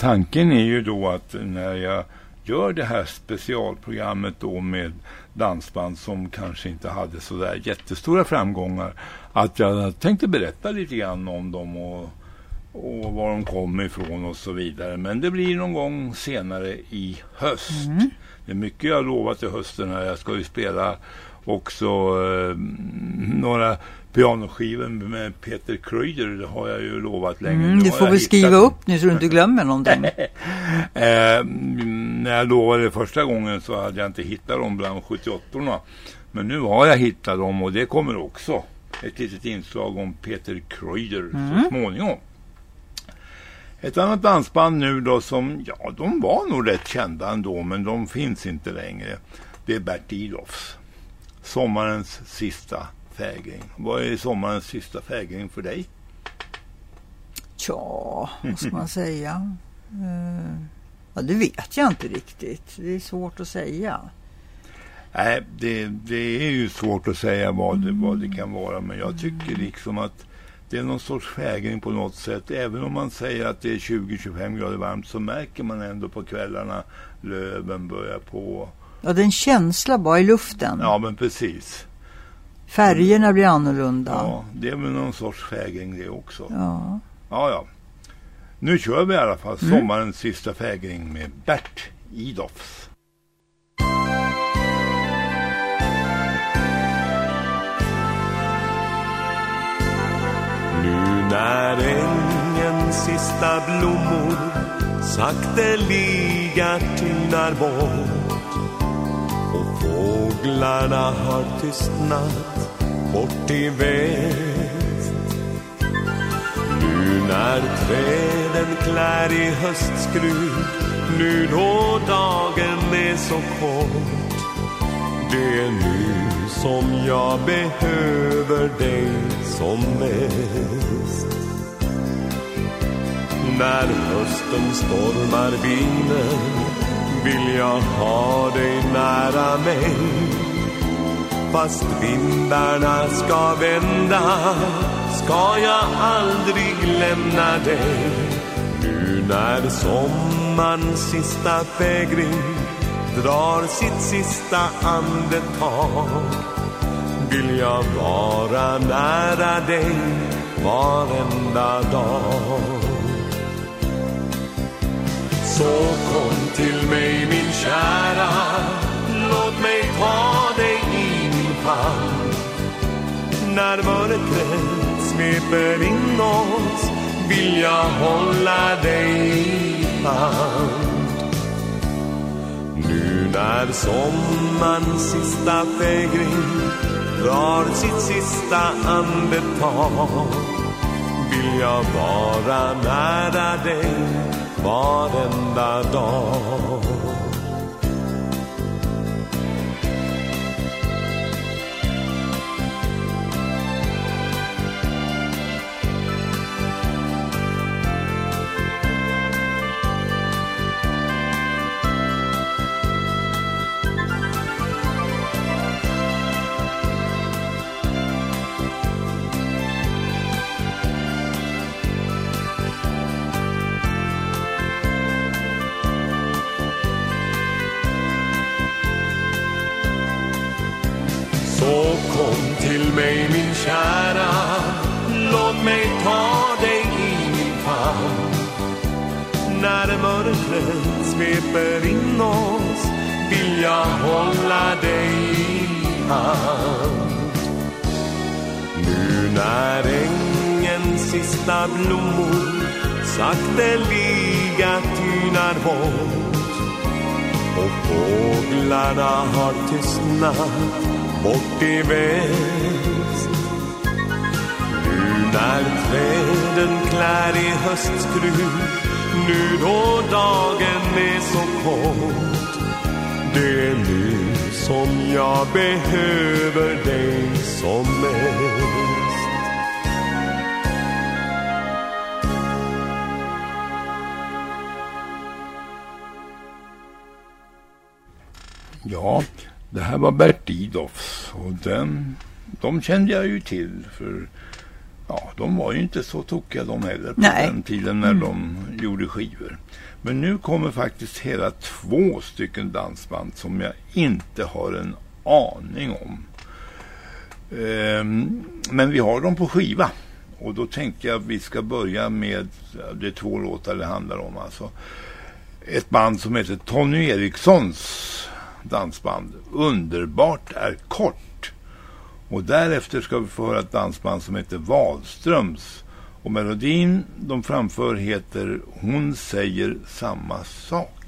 Tanken är ju då att när jag gör det här specialprogrammet då med dansband som kanske inte hade så där jättestora framgångar. Att jag tänkte berätta lite grann om dem och, och var de kom ifrån och så vidare. Men det blir någon gång senare i höst. Mm. Det är mycket jag lovat till hösten här. Jag ska ju spela också eh, några pianoskivor med Peter Kreuder. Det har jag ju lovat länge. Mm, du får väl skriva hittat- upp nu så du inte glömmer någonting. Eh, när jag lovade första gången så hade jag inte hittat dem bland 78orna. Men nu har jag hittat dem och det kommer också ett litet inslag om Peter Kreuder Mm. så småningom. Ett annat dansband nu då som, ja de var nog rätt kända ändå men de finns inte längre. Det är Bert Idolfs. Sommarens sista fägring. Vad är sommarens sista fägring för dig? Tja, vad ska man säga? Eh, ja, det vet jag inte riktigt. Det är svårt att säga. Nej, det, det är ju svårt att säga vad det, vad det kan vara. Men jag tycker liksom att det är någon sorts fägring på något sätt. Även om man säger att det är 20-25 grader varmt så märker man ändå på kvällarna löven börjar på. Ja, det är en känsla bara i luften. Ja, men precis. Färgerna blir annorlunda. Ja, det är väl någon sorts fägring det också. Ja. Ja, ja. Nu kör vi i alla fall Mm. sommarens sista fägring med Bert Idolfs. Nu när ängens sista blommor sakteliga tynar bort och fåglarna har tystnat bort i väst. Nu när träden klär i höstskrud, nu då dagen är så kort det är nu som jag behöver dig som mest När hösten stormar vinden vill jag ha dig nära mig. Fast vindarna ska vända ska jag aldrig lämna dig. Nu när sommarns sista fägring drar sitt sista andetag vill jag vara nära dig varenda dag. Så kom till mig min kära. Låt mig ta dig i min famn. När mörkret sveper in oss vill jag hålla dig i hand nu när sommarns sista fägring drar sitt sista andetag vill jag vara nära dig varenda dag. Så sveper in oss. Vill jag hålla dig i hand? Nu när ängens sista blommor sakteliga tynar bort och fåglarna har tystnat bort i väst. Nu när träden klär i höstskrud nu då dagen är så kort. Det är nu som jag behöver dig som mest. Ja, det här var Bert Idoffs och den, de kände jag ju till för Ja, de var ju inte så tokiga de heller på Nej. den tiden när Mm. de gjorde skivor. Men nu kommer faktiskt hela två stycken dansband som jag inte har en aning om. Ehm, men vi har dem på skiva. Och då tänkte jag att vi ska börja med, är två låtar det handlar om alltså. Ett band som heter Tony Erikssons dansband. Underbart är kort. Och därefter ska vi få höra ett dansband som heter Wahlströms. Och melodin de framför heter Hon säger samma sak.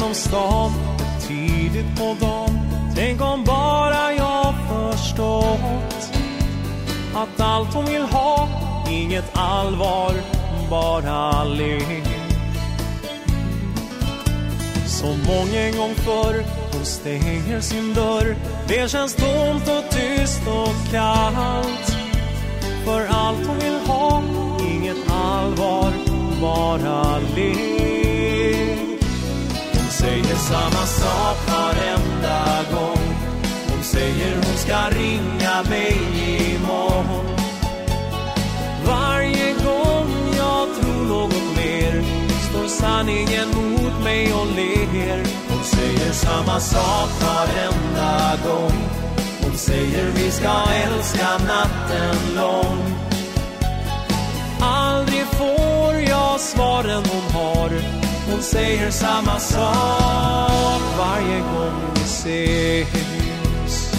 Genom stan tidigt på dagen. Tänk om bara jag förstått Att allt hon vill ha, inget allvar, bara lek. Som många gång förr, hon stänger sin dörr. Det känns tomt och tyst och kallt. För allt hon vill ha, inget allvar, bara lek säger samma sak varenda gång. Hon säger hon ska ringa mig imorgon. Varje gång jag tror något mer Står sanningen mot mig och ler. Hon säger samma sak varenda gång. Hon säger vi ska älska natten lång. Aldrig får jag svaren hon har. Hon säger samma sak varje gång vi ses.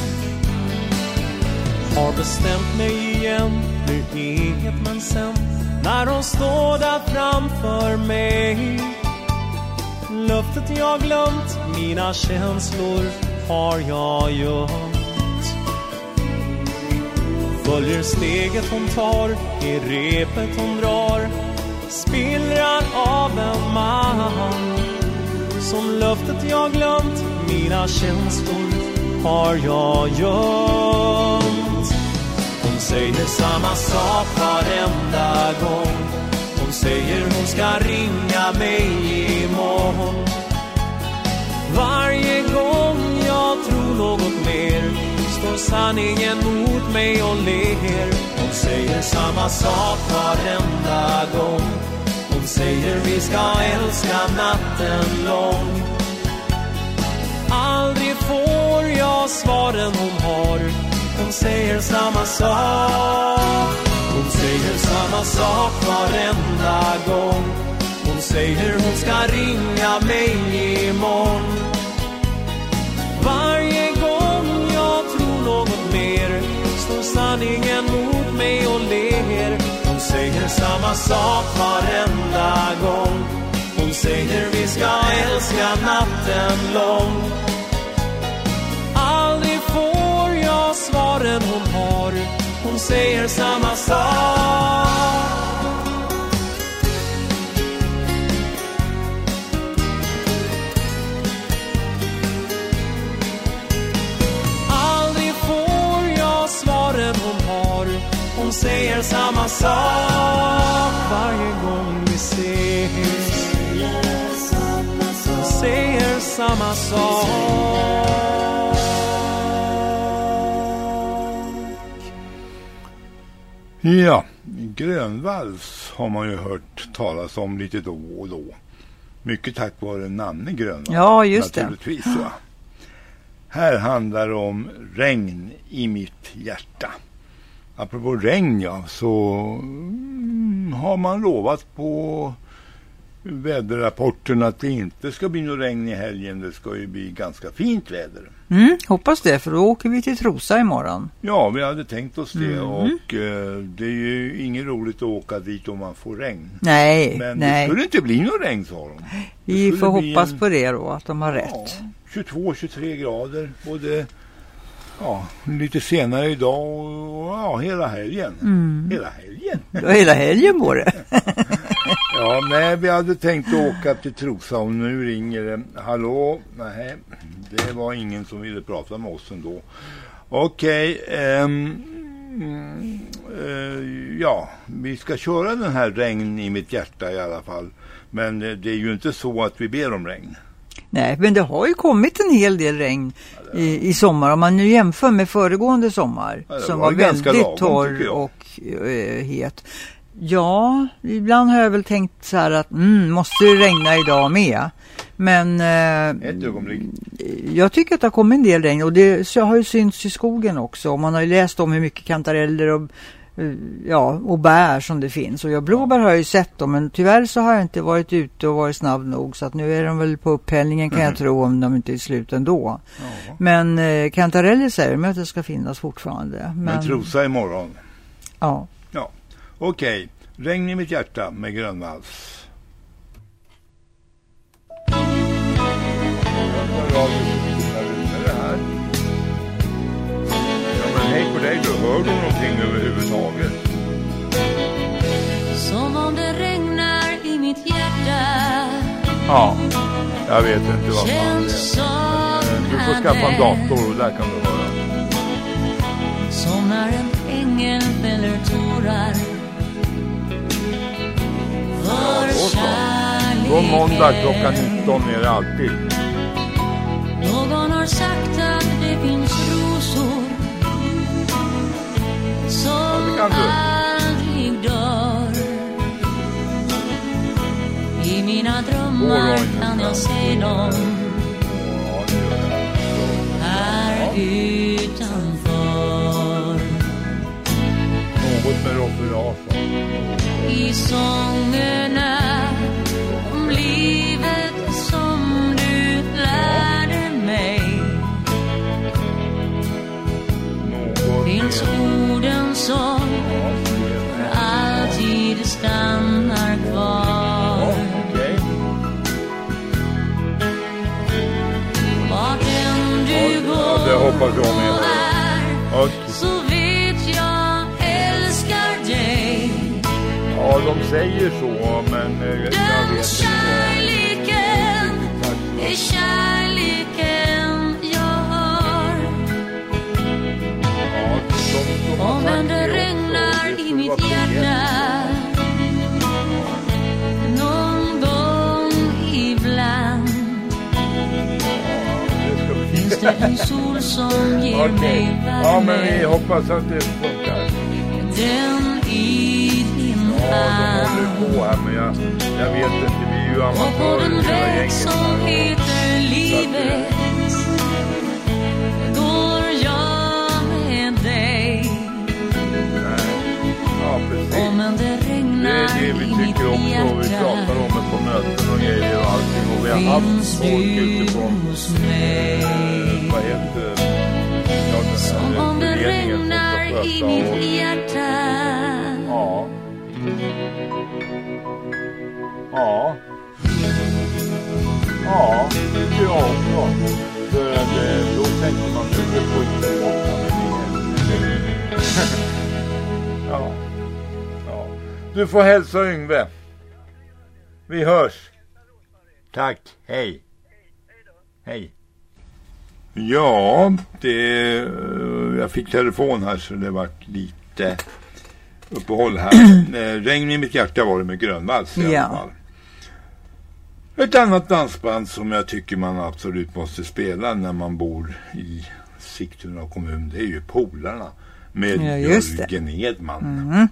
Har bestämt mig igen, nu inget men sen. När hon står där framför mig. Löftet jag glömt, mina känslor har jag gömt. Följer steget hon tar, i repet hon drar. Spillrar av en man Som löftet jag glömt, mina känslor har jag gömt. Hon säger samma sak varenda gång. Hon säger hon ska ringa mig imorgon. Varje gång jag tror något mer Står sanningen mot mig och ler säger samma sak varenda gång. Hon säger vi ska älska natten lång. Aldrig får jag svaren hon har. Hon säger samma sak. Hon säger samma sak varenda gång. Hon säger hon ska ringa mig imorgon. Varje gång jag tror något mer Står sanningen samma sak varenda gång. Hon säger vi ska älska natten lång. Aldrig får jag svaren hon har. Hon säger samma sak. Säger samma sak varje gång vi ses säger samma sak Ja, grönvals har man ju hört talas om lite då och då. Mycket tack vare Nanne Grönvall. Ja, just det. naturligtvis, Va? Här handlar det om regn i mitt hjärta. Apropå regn ja, så mm, har man lovat på väderrapporten att det inte ska bli något regn i helgen. Det ska ju bli ganska fint väder. Mm, hoppas det, för då åker vi till Trosa imorgon. Ja, vi hade tänkt oss det Mm. och eh, det är ju inget roligt att åka dit om man får regn. Nej, Men nej. det skulle inte bli något regn sa de. Vi får hoppas en- på det då, att de har rätt. 22-23 grader både ja, lite senare idag och ja, hela helgen. Mm. Hela helgen. Ja, hela helgen på det. ja, nej, vi hade tänkt att åka till Trosa och nu ringer det. Hallå? Nej, det var ingen som ville prata med oss ändå. Okej, ehm, mm, eh, ja, vi ska köra den här regn i mitt hjärta i alla fall. Men det är ju inte så att vi ber om regn. Nej, men det har ju kommit en hel del regn i, i sommar. Om man nu jämför med föregående sommar Ja, som var var, väldigt lagom, torr och eh, het. Ja, ibland har jag väl tänkt så här att mm, måste det regna idag med? Men eh, Ett ögonblick. jag tycker att det har kommit en del regn och det har ju synts i skogen också. Man har ju läst om hur mycket kantareller och, ja, och bär som det finns. Och jag blåbär har jag ju sett dem men tyvärr så har jag inte varit ute och varit snabb nog. Så att nu är de väl på upphällningen kan jag Mhm. tro om de inte är slut ändå. Men eh, kantareller säger de att det ska finnas fortfarande. Men, Men, Trosa imorgon. Ja. Ja, okej. Regn i mitt hjärta med Grönvalls. Hej på dig, du hör du någonting överhuvudtaget? Som om det regnar i mitt hjärta Ja, jag vet inte vad fan det är. som Du får skaffa en dator och där kan du höra. Som när en ängel fäller tårar För Då så. kärleken Från måndag klockan 19 är det alltid. Någon har sagt att det finns rosor Som du. aldrig dör. I mina drömmar kan jag se dem. Här utanför. Något med Robbe Larsson. I sångerna som för alltid stannar kvar Vart än du det går hoppas jag med. Okej. så vet jag älskar dig Ja, de säger så, men eh, jag Den vet inte. kärleken är kärleken en sol som ger Okej. mig Ja, men vi värme hoppas att det funkar. Den i din Ja, de håller på här, men jag, jag vet inte. Vi är ju Och på amatörer den väg som heter livet Går jag med dig Ja, precis. Om än det Det regnar är det vi tycker också. Vi hjärta pratar om det på möten och grejer och allting. Och vi har haft folk du utifrån, eh, vad heter ja, Som om det regnar i mitt hjärta Ja. Ja. Ja, det tycker jag också. För att eh, då tänker man nu är skiten borta med ja. ja. Du får hälsa Yngve. Vi hörs. Tack. Hej. Hej. Ja, det, eh, jag fick telefon här så det vart lite uppehåll här. Eh, Regn i mitt hjärta var det med Grönvalls i Ja. alla fall. Ett annat dansband som jag tycker man absolut måste spela när man bor i Sigtuna kommun det är ju Polarna med Ja, just det. Jörgen Edman. Mm.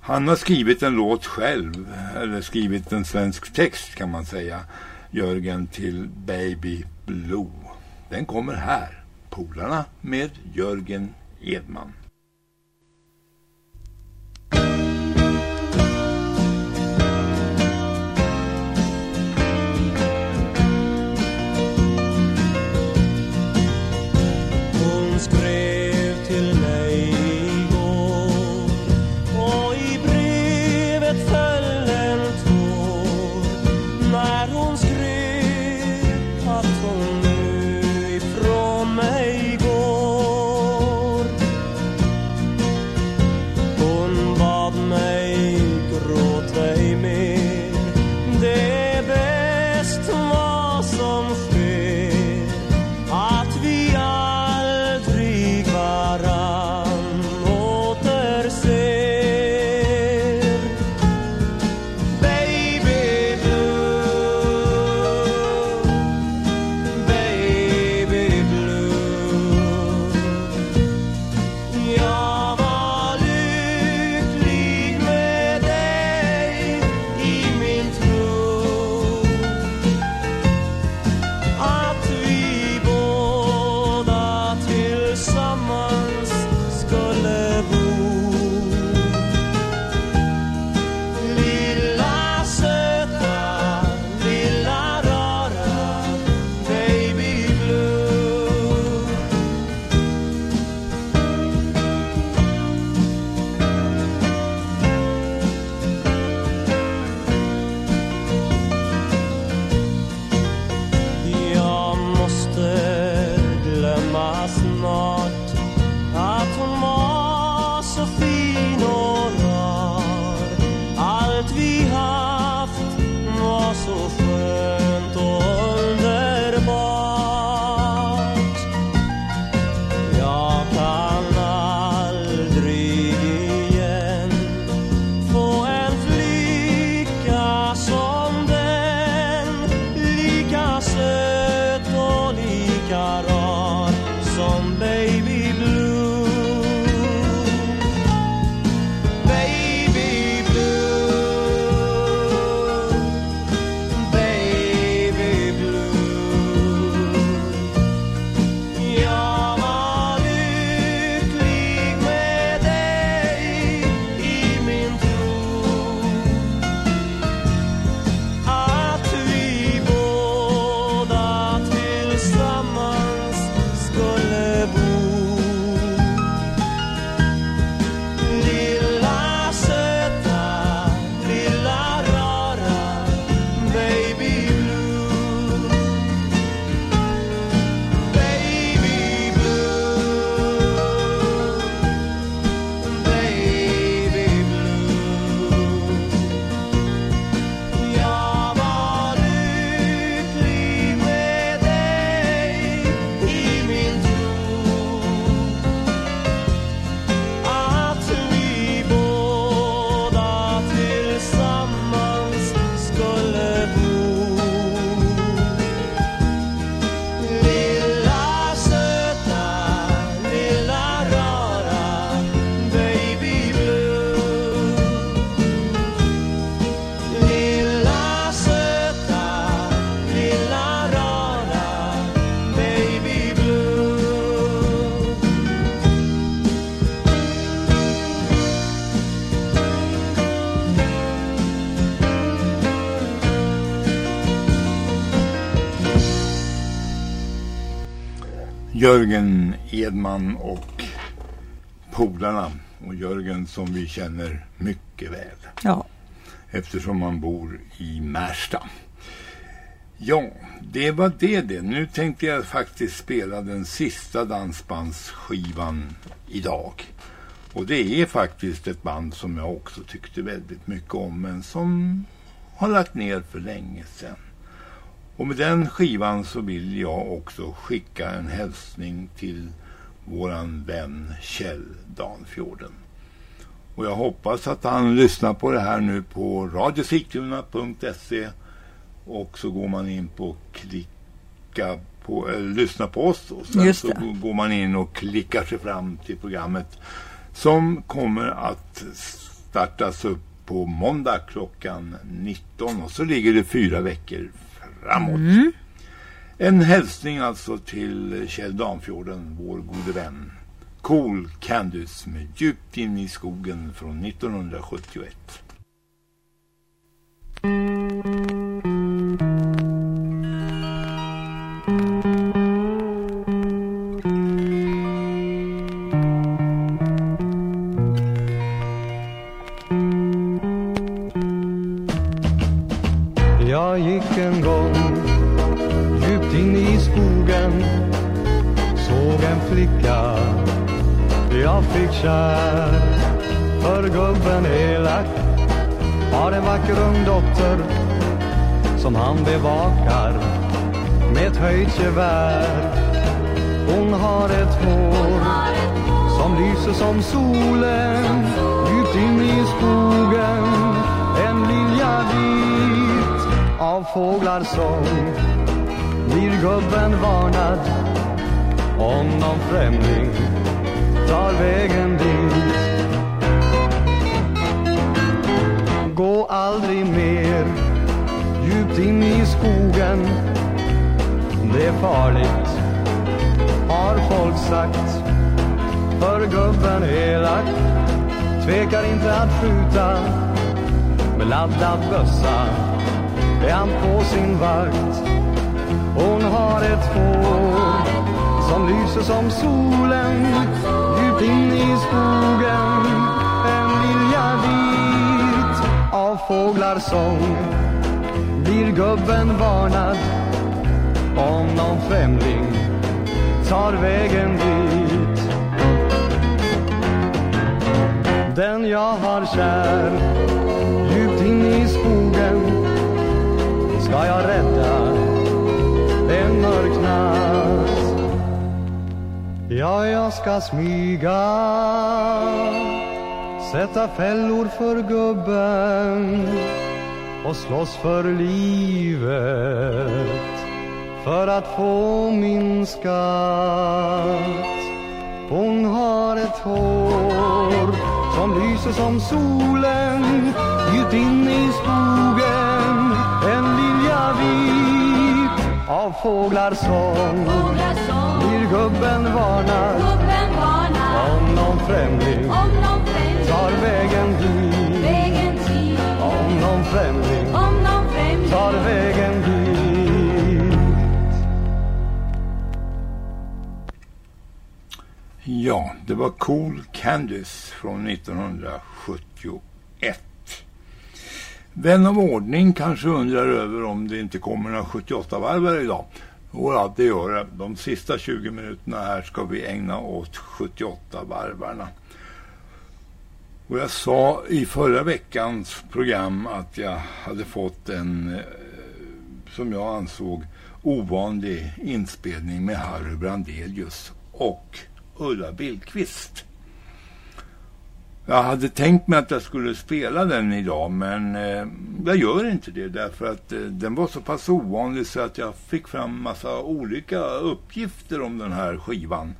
Han har skrivit en låt själv, eller skrivit en svensk text kan man säga, Jörgen till Baby Blue. Den kommer här, Polarna med Jörgen Edman. Jörgen Edman och polarna. Och Jörgen som vi känner mycket väl. Ja. Eftersom han bor i Märsta. Ja, det var det det. Nu tänkte jag faktiskt spela den sista dansbandsskivan idag. Och det är faktiskt ett band som jag också tyckte väldigt mycket om men som har lagt ner för länge sedan. Och med den skivan så vill jag också skicka en hälsning till våran vän Kjell Danfjorden. Och jag hoppas att han lyssnar på det här nu på radiosigtuna.se och så går man in på klicka på, eller lyssna på oss och sen så går man in och klickar sig fram till programmet som kommer att startas upp på måndag klockan 19 och så ligger det fyra veckor framåt. Mm. En hälsning alltså till Kjell Danfjorden, vår gode vän. Cool Candice med djupt in i skogen från 1971. Vacker ung dotter som han bevakar med ett höjt gevär. Hon har ett hår som lyser som solen djupt in i skogen. En lilja vit av fåglar sång blir gubben varnad om någon främling tar vägen dit. Aldrig mer. Djupt in i skogen. Det är farligt, har folk sagt. För gubben elak tvekar inte att skjuta. Med laddad bössa är han på sin vakt. Hon har ett hår som lyser som solen. Djupt in i skogen. Fåglars sång. Blir gubben varnad om någon främling tar vägen dit? Den jag har kär djupt in i skogen ska jag rädda en mörk natt. Ja, jag ska smyga. Sätta fällor för gubben och slåss för livet för att få min skatt. Hon har ett hår som lyser som solen djupt in i skogen en lilja vit av fåglar sång. Blir gubben varnad? Om någon främling om någon främling tar vägen dit Ja, det var Cool Candice från 1971. Vän av ordning kanske undrar över om det inte kommer några 78-varvare idag. Ja, det gör det. De sista 20 minuterna här ska vi ägna åt 78-varvarna. Och jag sa i förra veckans program att jag hade fått en, eh, som jag ansåg, ovanlig inspelning med Harry Brandelius och Ulla Billqvist. Jag hade tänkt mig att jag skulle spela den idag men eh, jag gör inte det därför att eh, den var så pass ovanlig så att jag fick fram massa olika uppgifter om den här skivan.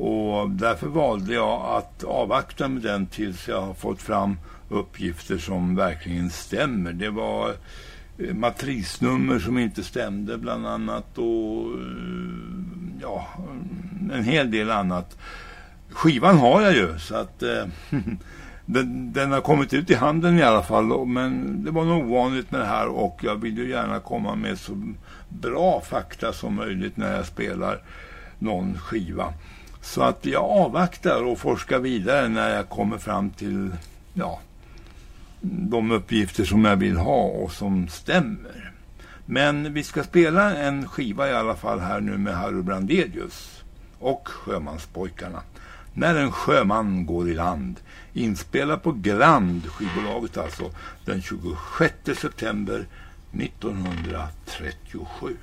Och därför valde jag att avvakta med den tills jag har fått fram uppgifter som verkligen stämmer. Det var eh, matrisnummer som inte stämde bland annat och eh, ja, en hel del annat. Skivan har jag ju så att eh, den, den, har kommit ut i handen i alla fall men det var nog ovanligt med det här och jag vill ju gärna komma med så bra fakta som möjligt när jag spelar. någon skiva. Så att jag avvaktar och forskar vidare när jag kommer fram till ja, de uppgifter som jag vill ha och som stämmer. Men vi ska spela en skiva i alla fall här nu med Harry Brandelius och Sjömanspojkarna. När en sjöman går i land. Inspelad på Grand, skivbolaget alltså, den 26 september 1937.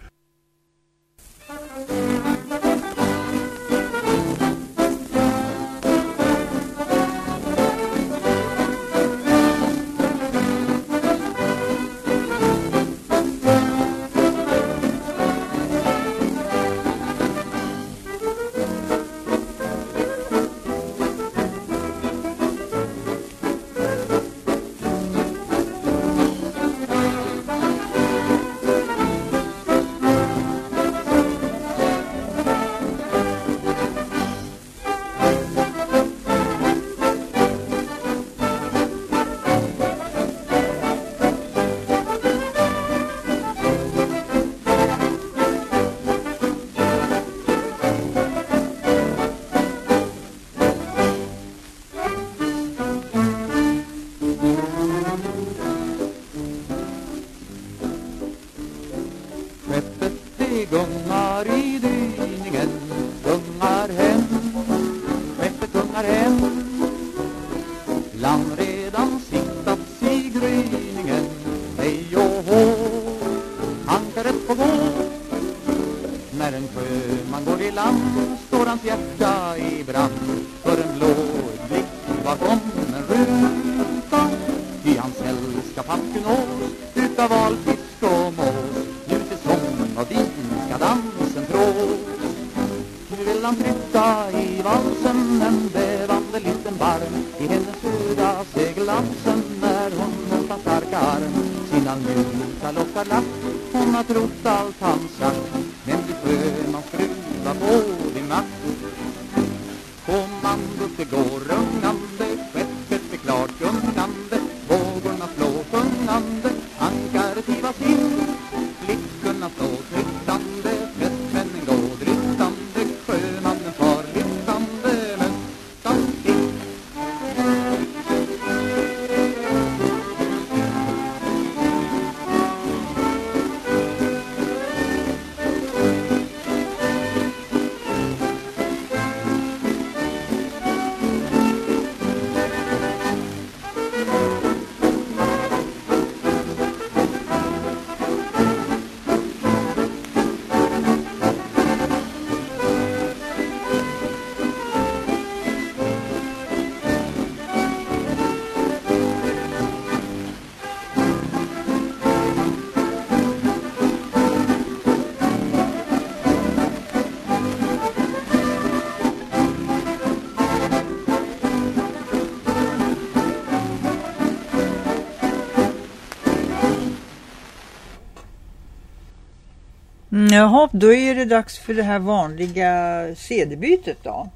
Jaha, då är det dags för det här vanliga CD-bytet då.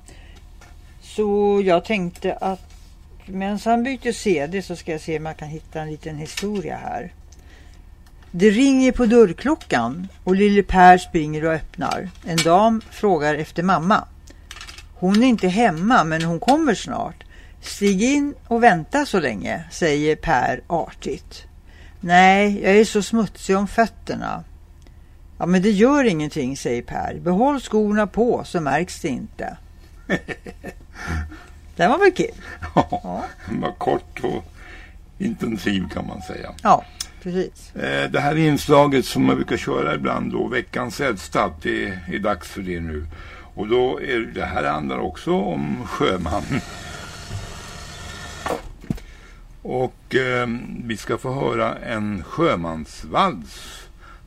Så jag tänkte att medan han byter CD så ska jag se om jag kan hitta en liten historia här. Det ringer på dörrklockan och lille Per springer och öppnar. En dam frågar efter mamma. Hon är inte hemma men hon kommer snart. Stig in och vänta så länge, säger Per artigt. Nej, jag är så smutsig om fötterna. Ja, men det gör ingenting, säger Per. Behåll skorna på så märks det inte. Det var väl kul? Ja, den var kort och intensiv kan man säga. Ja, precis. Eh, Det här inslaget som man brukar köra ibland då, veckans sällskap, det är dags för det nu. Och då är det här handlar också om sjöman. Och eh, vi ska få höra en sjömansvals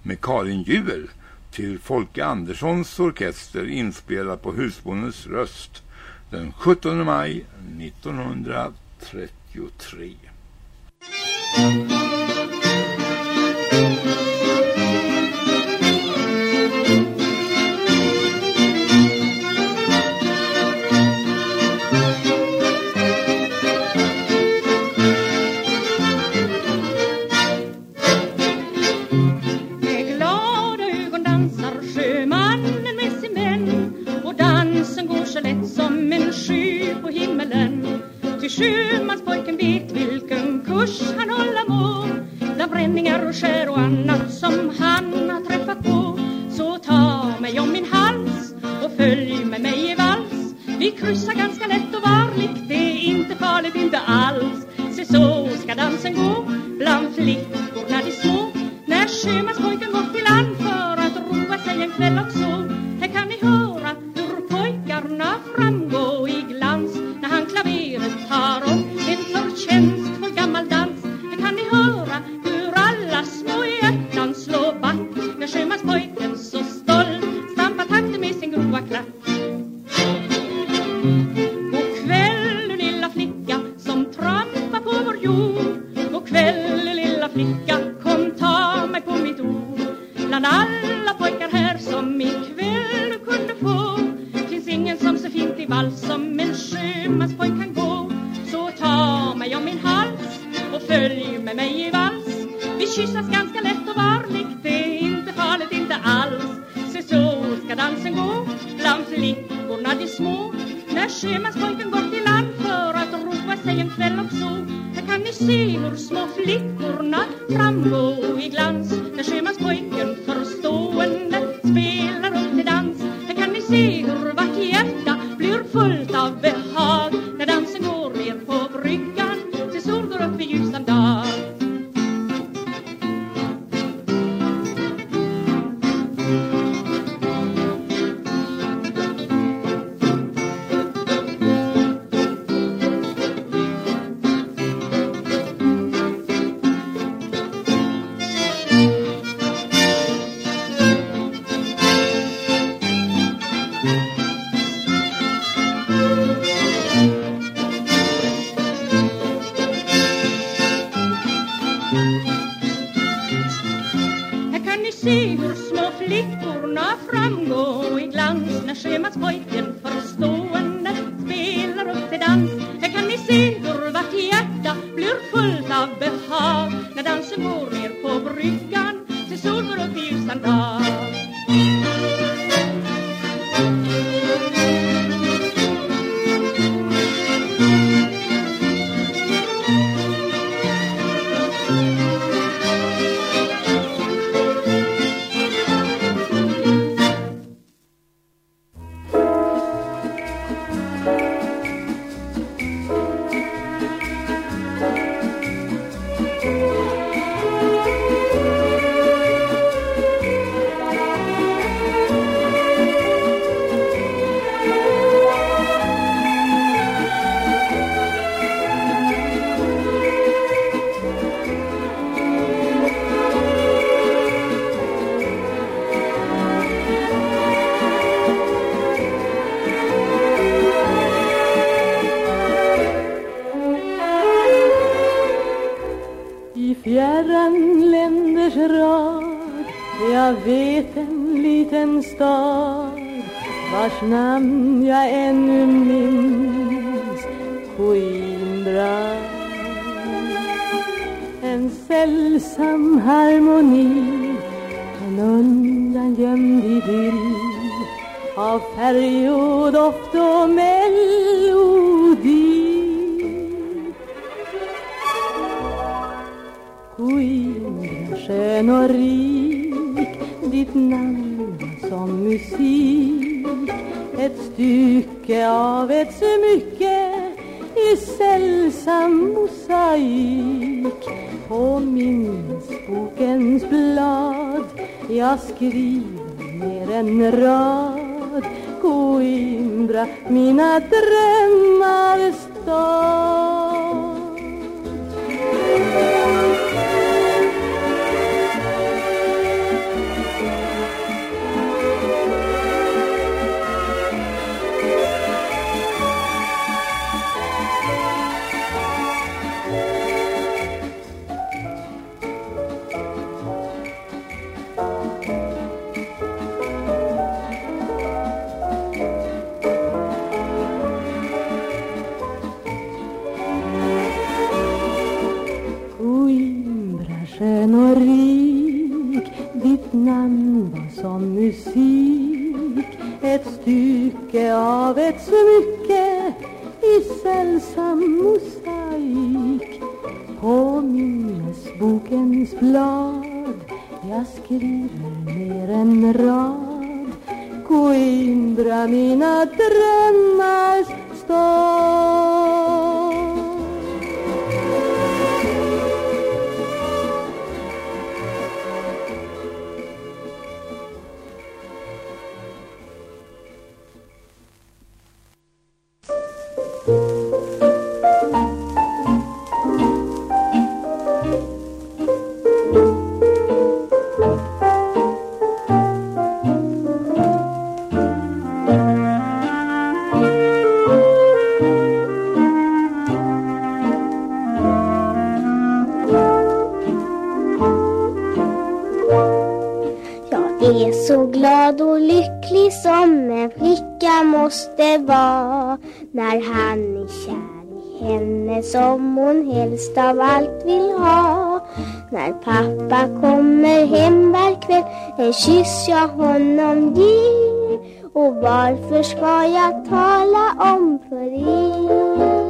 med Karin Juel till Folke Anderssons orkester inspelad på husbondens röst den 17 maj 1933. sjömanspojken vet vilken kurs han hålla må Bland bränningar och skär och annat som han har träffat på. Så ta mig om min hals och följ med mig i vals. Vi kryssar ganska lätt och varligt, det är inte farligt, inte alls. Se så ska dansen gå bland flickorna de små. När sjömanspojken gått till land för att roa sig en kväll och så mest av allt vill ha. När pappa kommer hem var kväll en kyss jag honom ger och varför ska jag tala om för er?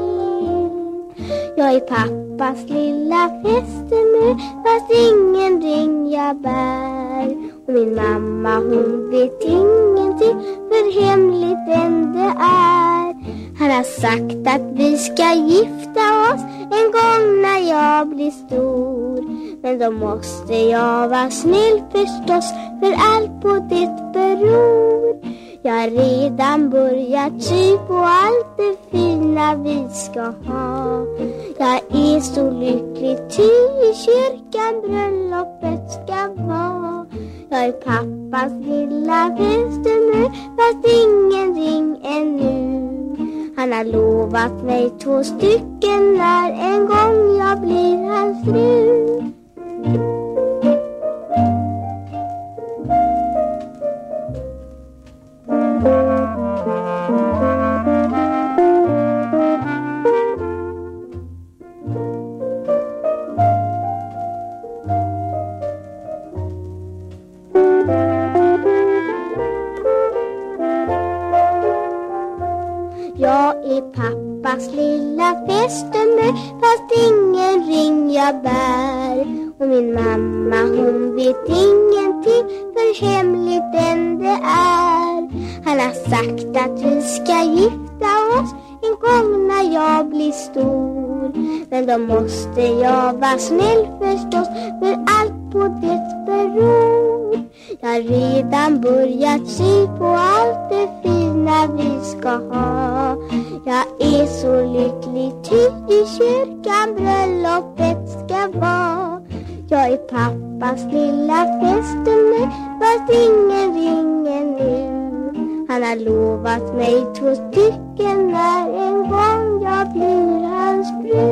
Jag är pappas lilla fästemö fast ingen ring jag bär. Min mamma hon vet ingenting för hemligt än det är. Han har sagt att vi ska gifta oss en gång när jag blir stor. Men då måste jag vara snäll förstås för allt på det beror. Jag har redan börjat sy på allt det fina vi ska ha. Jag är så lycklig ty i kyrkan bröllopet ska vara. För pappas lilla fästemö fast ingen ring ännu. Han har lovat mig två stycken när en gång jag blir hans fru. Jag mammas lilla fästemö fast ingen ring jag bär. Och min mamma hon vet ingenting för hemligt än det är. Han har sagt att vi ska gifta oss en gång när jag blir stor. Men då måste jag vara snäll förstås för allt på det beror. Jag har redan börjat sy på allt det fina vi ska ha. Jag är så lycklig ty i kyrkan bröllopet ska vara. Jag är pappas lilla fästmö fast ingen ringer nu. Han har lovat mig två stycken när en gång jag blir hans fru.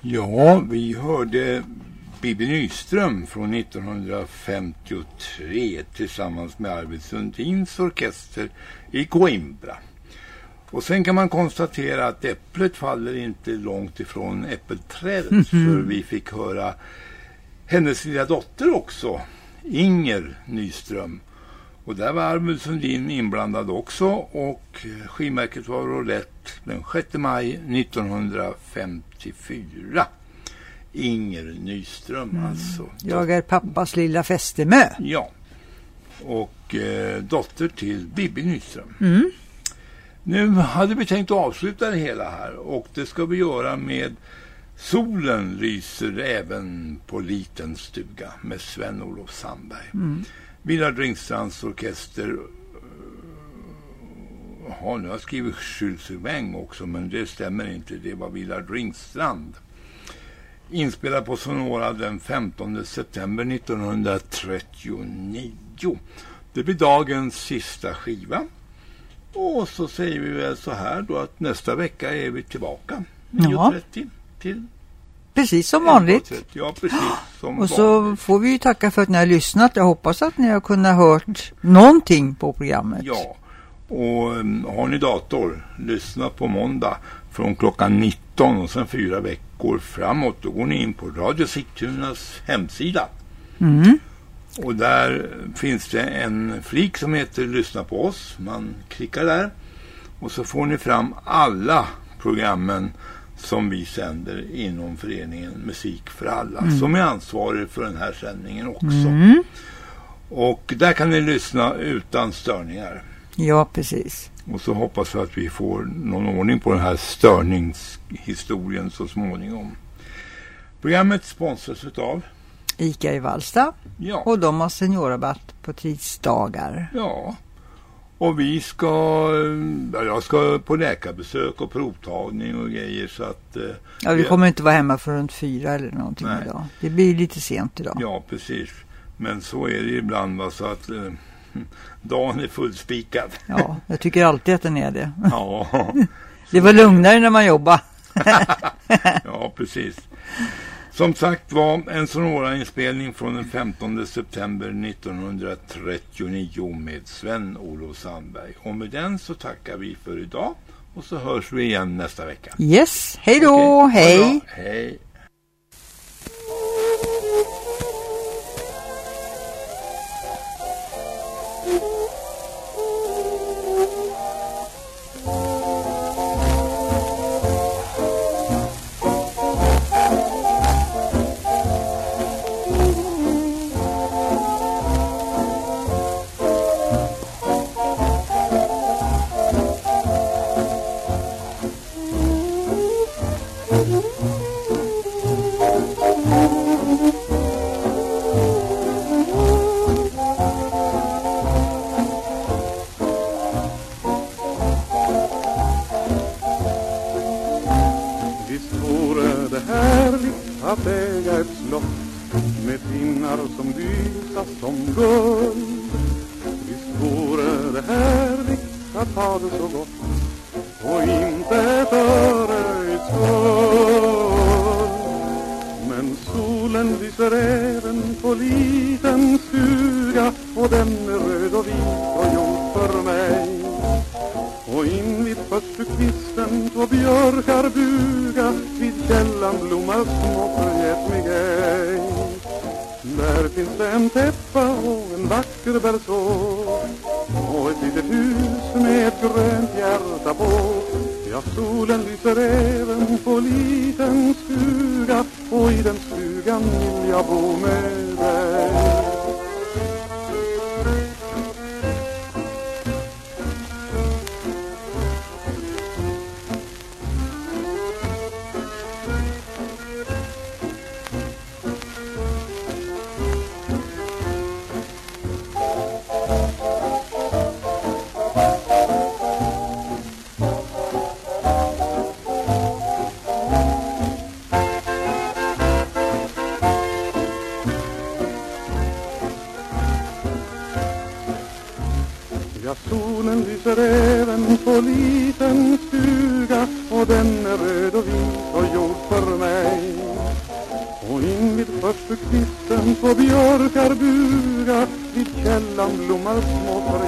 Ja, vi hörde Bibi Nyström från 1953 tillsammans med Arvid Sundins orkester i Coimbra. Och sen kan man konstatera att äpplet faller inte långt ifrån äppelträdet. Mhm. För vi fick höra hennes lilla dotter också, Inger Nyström. Och där var Arvid Sundin inblandad också och skivmärket var Roulette den 6 maj 1954. Inger Nyström alltså. Jag är pappas lilla fästemö. Ja. Och eh, dotter till Bibi Nyström. Mm. Nu hade vi tänkt att avsluta det hela här och det ska vi göra med Solen lyser även på liten stuga med Sven-Olof Sandberg. Mm. Willard Ringstrands orkester Ja, nu har jag skrivit Schulzeväng också, men det stämmer inte. Det var Willard Ringstrand. Inspelad på Sonora den 15 september 1939. Det blir dagens sista skiva. Och så säger vi väl så här då att nästa vecka är vi tillbaka. Ja. 9.30 till Precis som vanligt. 11.30. Ja, precis som Och så får vi ju tacka för att ni har lyssnat. Jag hoppas att ni har kunnat hört någonting på programmet. Ja, och um, har ni dator, lyssna på måndag från klockan 19 och sen fyra veckor framåt. Då går ni in på Radio Sigtunas hemsida. Mm. Och där finns det en flik som heter Lyssna på oss. Man klickar där. Och så får ni fram alla programmen som vi sänder inom föreningen Musik för alla. Mm. Som är ansvarig för den här sändningen också. Mm. Och där kan ni lyssna utan störningar. Ja, precis. Och så hoppas vi att vi får någon ordning på den här störningshistorien så småningom. Programmet sponsras utav Ica i Vallsta. Ja. Och de har seniorrabatt på tisdagar. Ja. Och vi ska, ja, jag ska på läkarbesök och provtagning och grejer så att... eh, Ja, vi kommer inte vara hemma för runt fyra eller någonting Nej. idag. Det blir lite sent idag. Ja, precis. Men så är det ibland va, så att eh, dagen är fullspikad. Ja, jag tycker alltid att den är det. Ja. Det var lugnare när man jobbade. ja, precis. Som sagt var en Sonora-inspelning från den 15 september 1939 med Sven-Olof Sandberg. Och med den så tackar vi för idag och så hörs vi igen nästa vecka. Yes, hej då, ha det hej. bra. Hej. Att äga ett slott med tinnar som lysa som guld. Visst vore det härligt att ha det så gott och inte ett öre i skuld. Men solen lyser även på liten stuga och den är röd och vit och gjord för mig. Och invid förstukvisten två björkar buga källan blommar små förgät mig ej Där finns det en täppa och en vacker berså och ett litet hus med ett grönt hjärta på. Ja, solen lyser även på liten stuga. Och i den stugan vill jag bo med dig. Blommar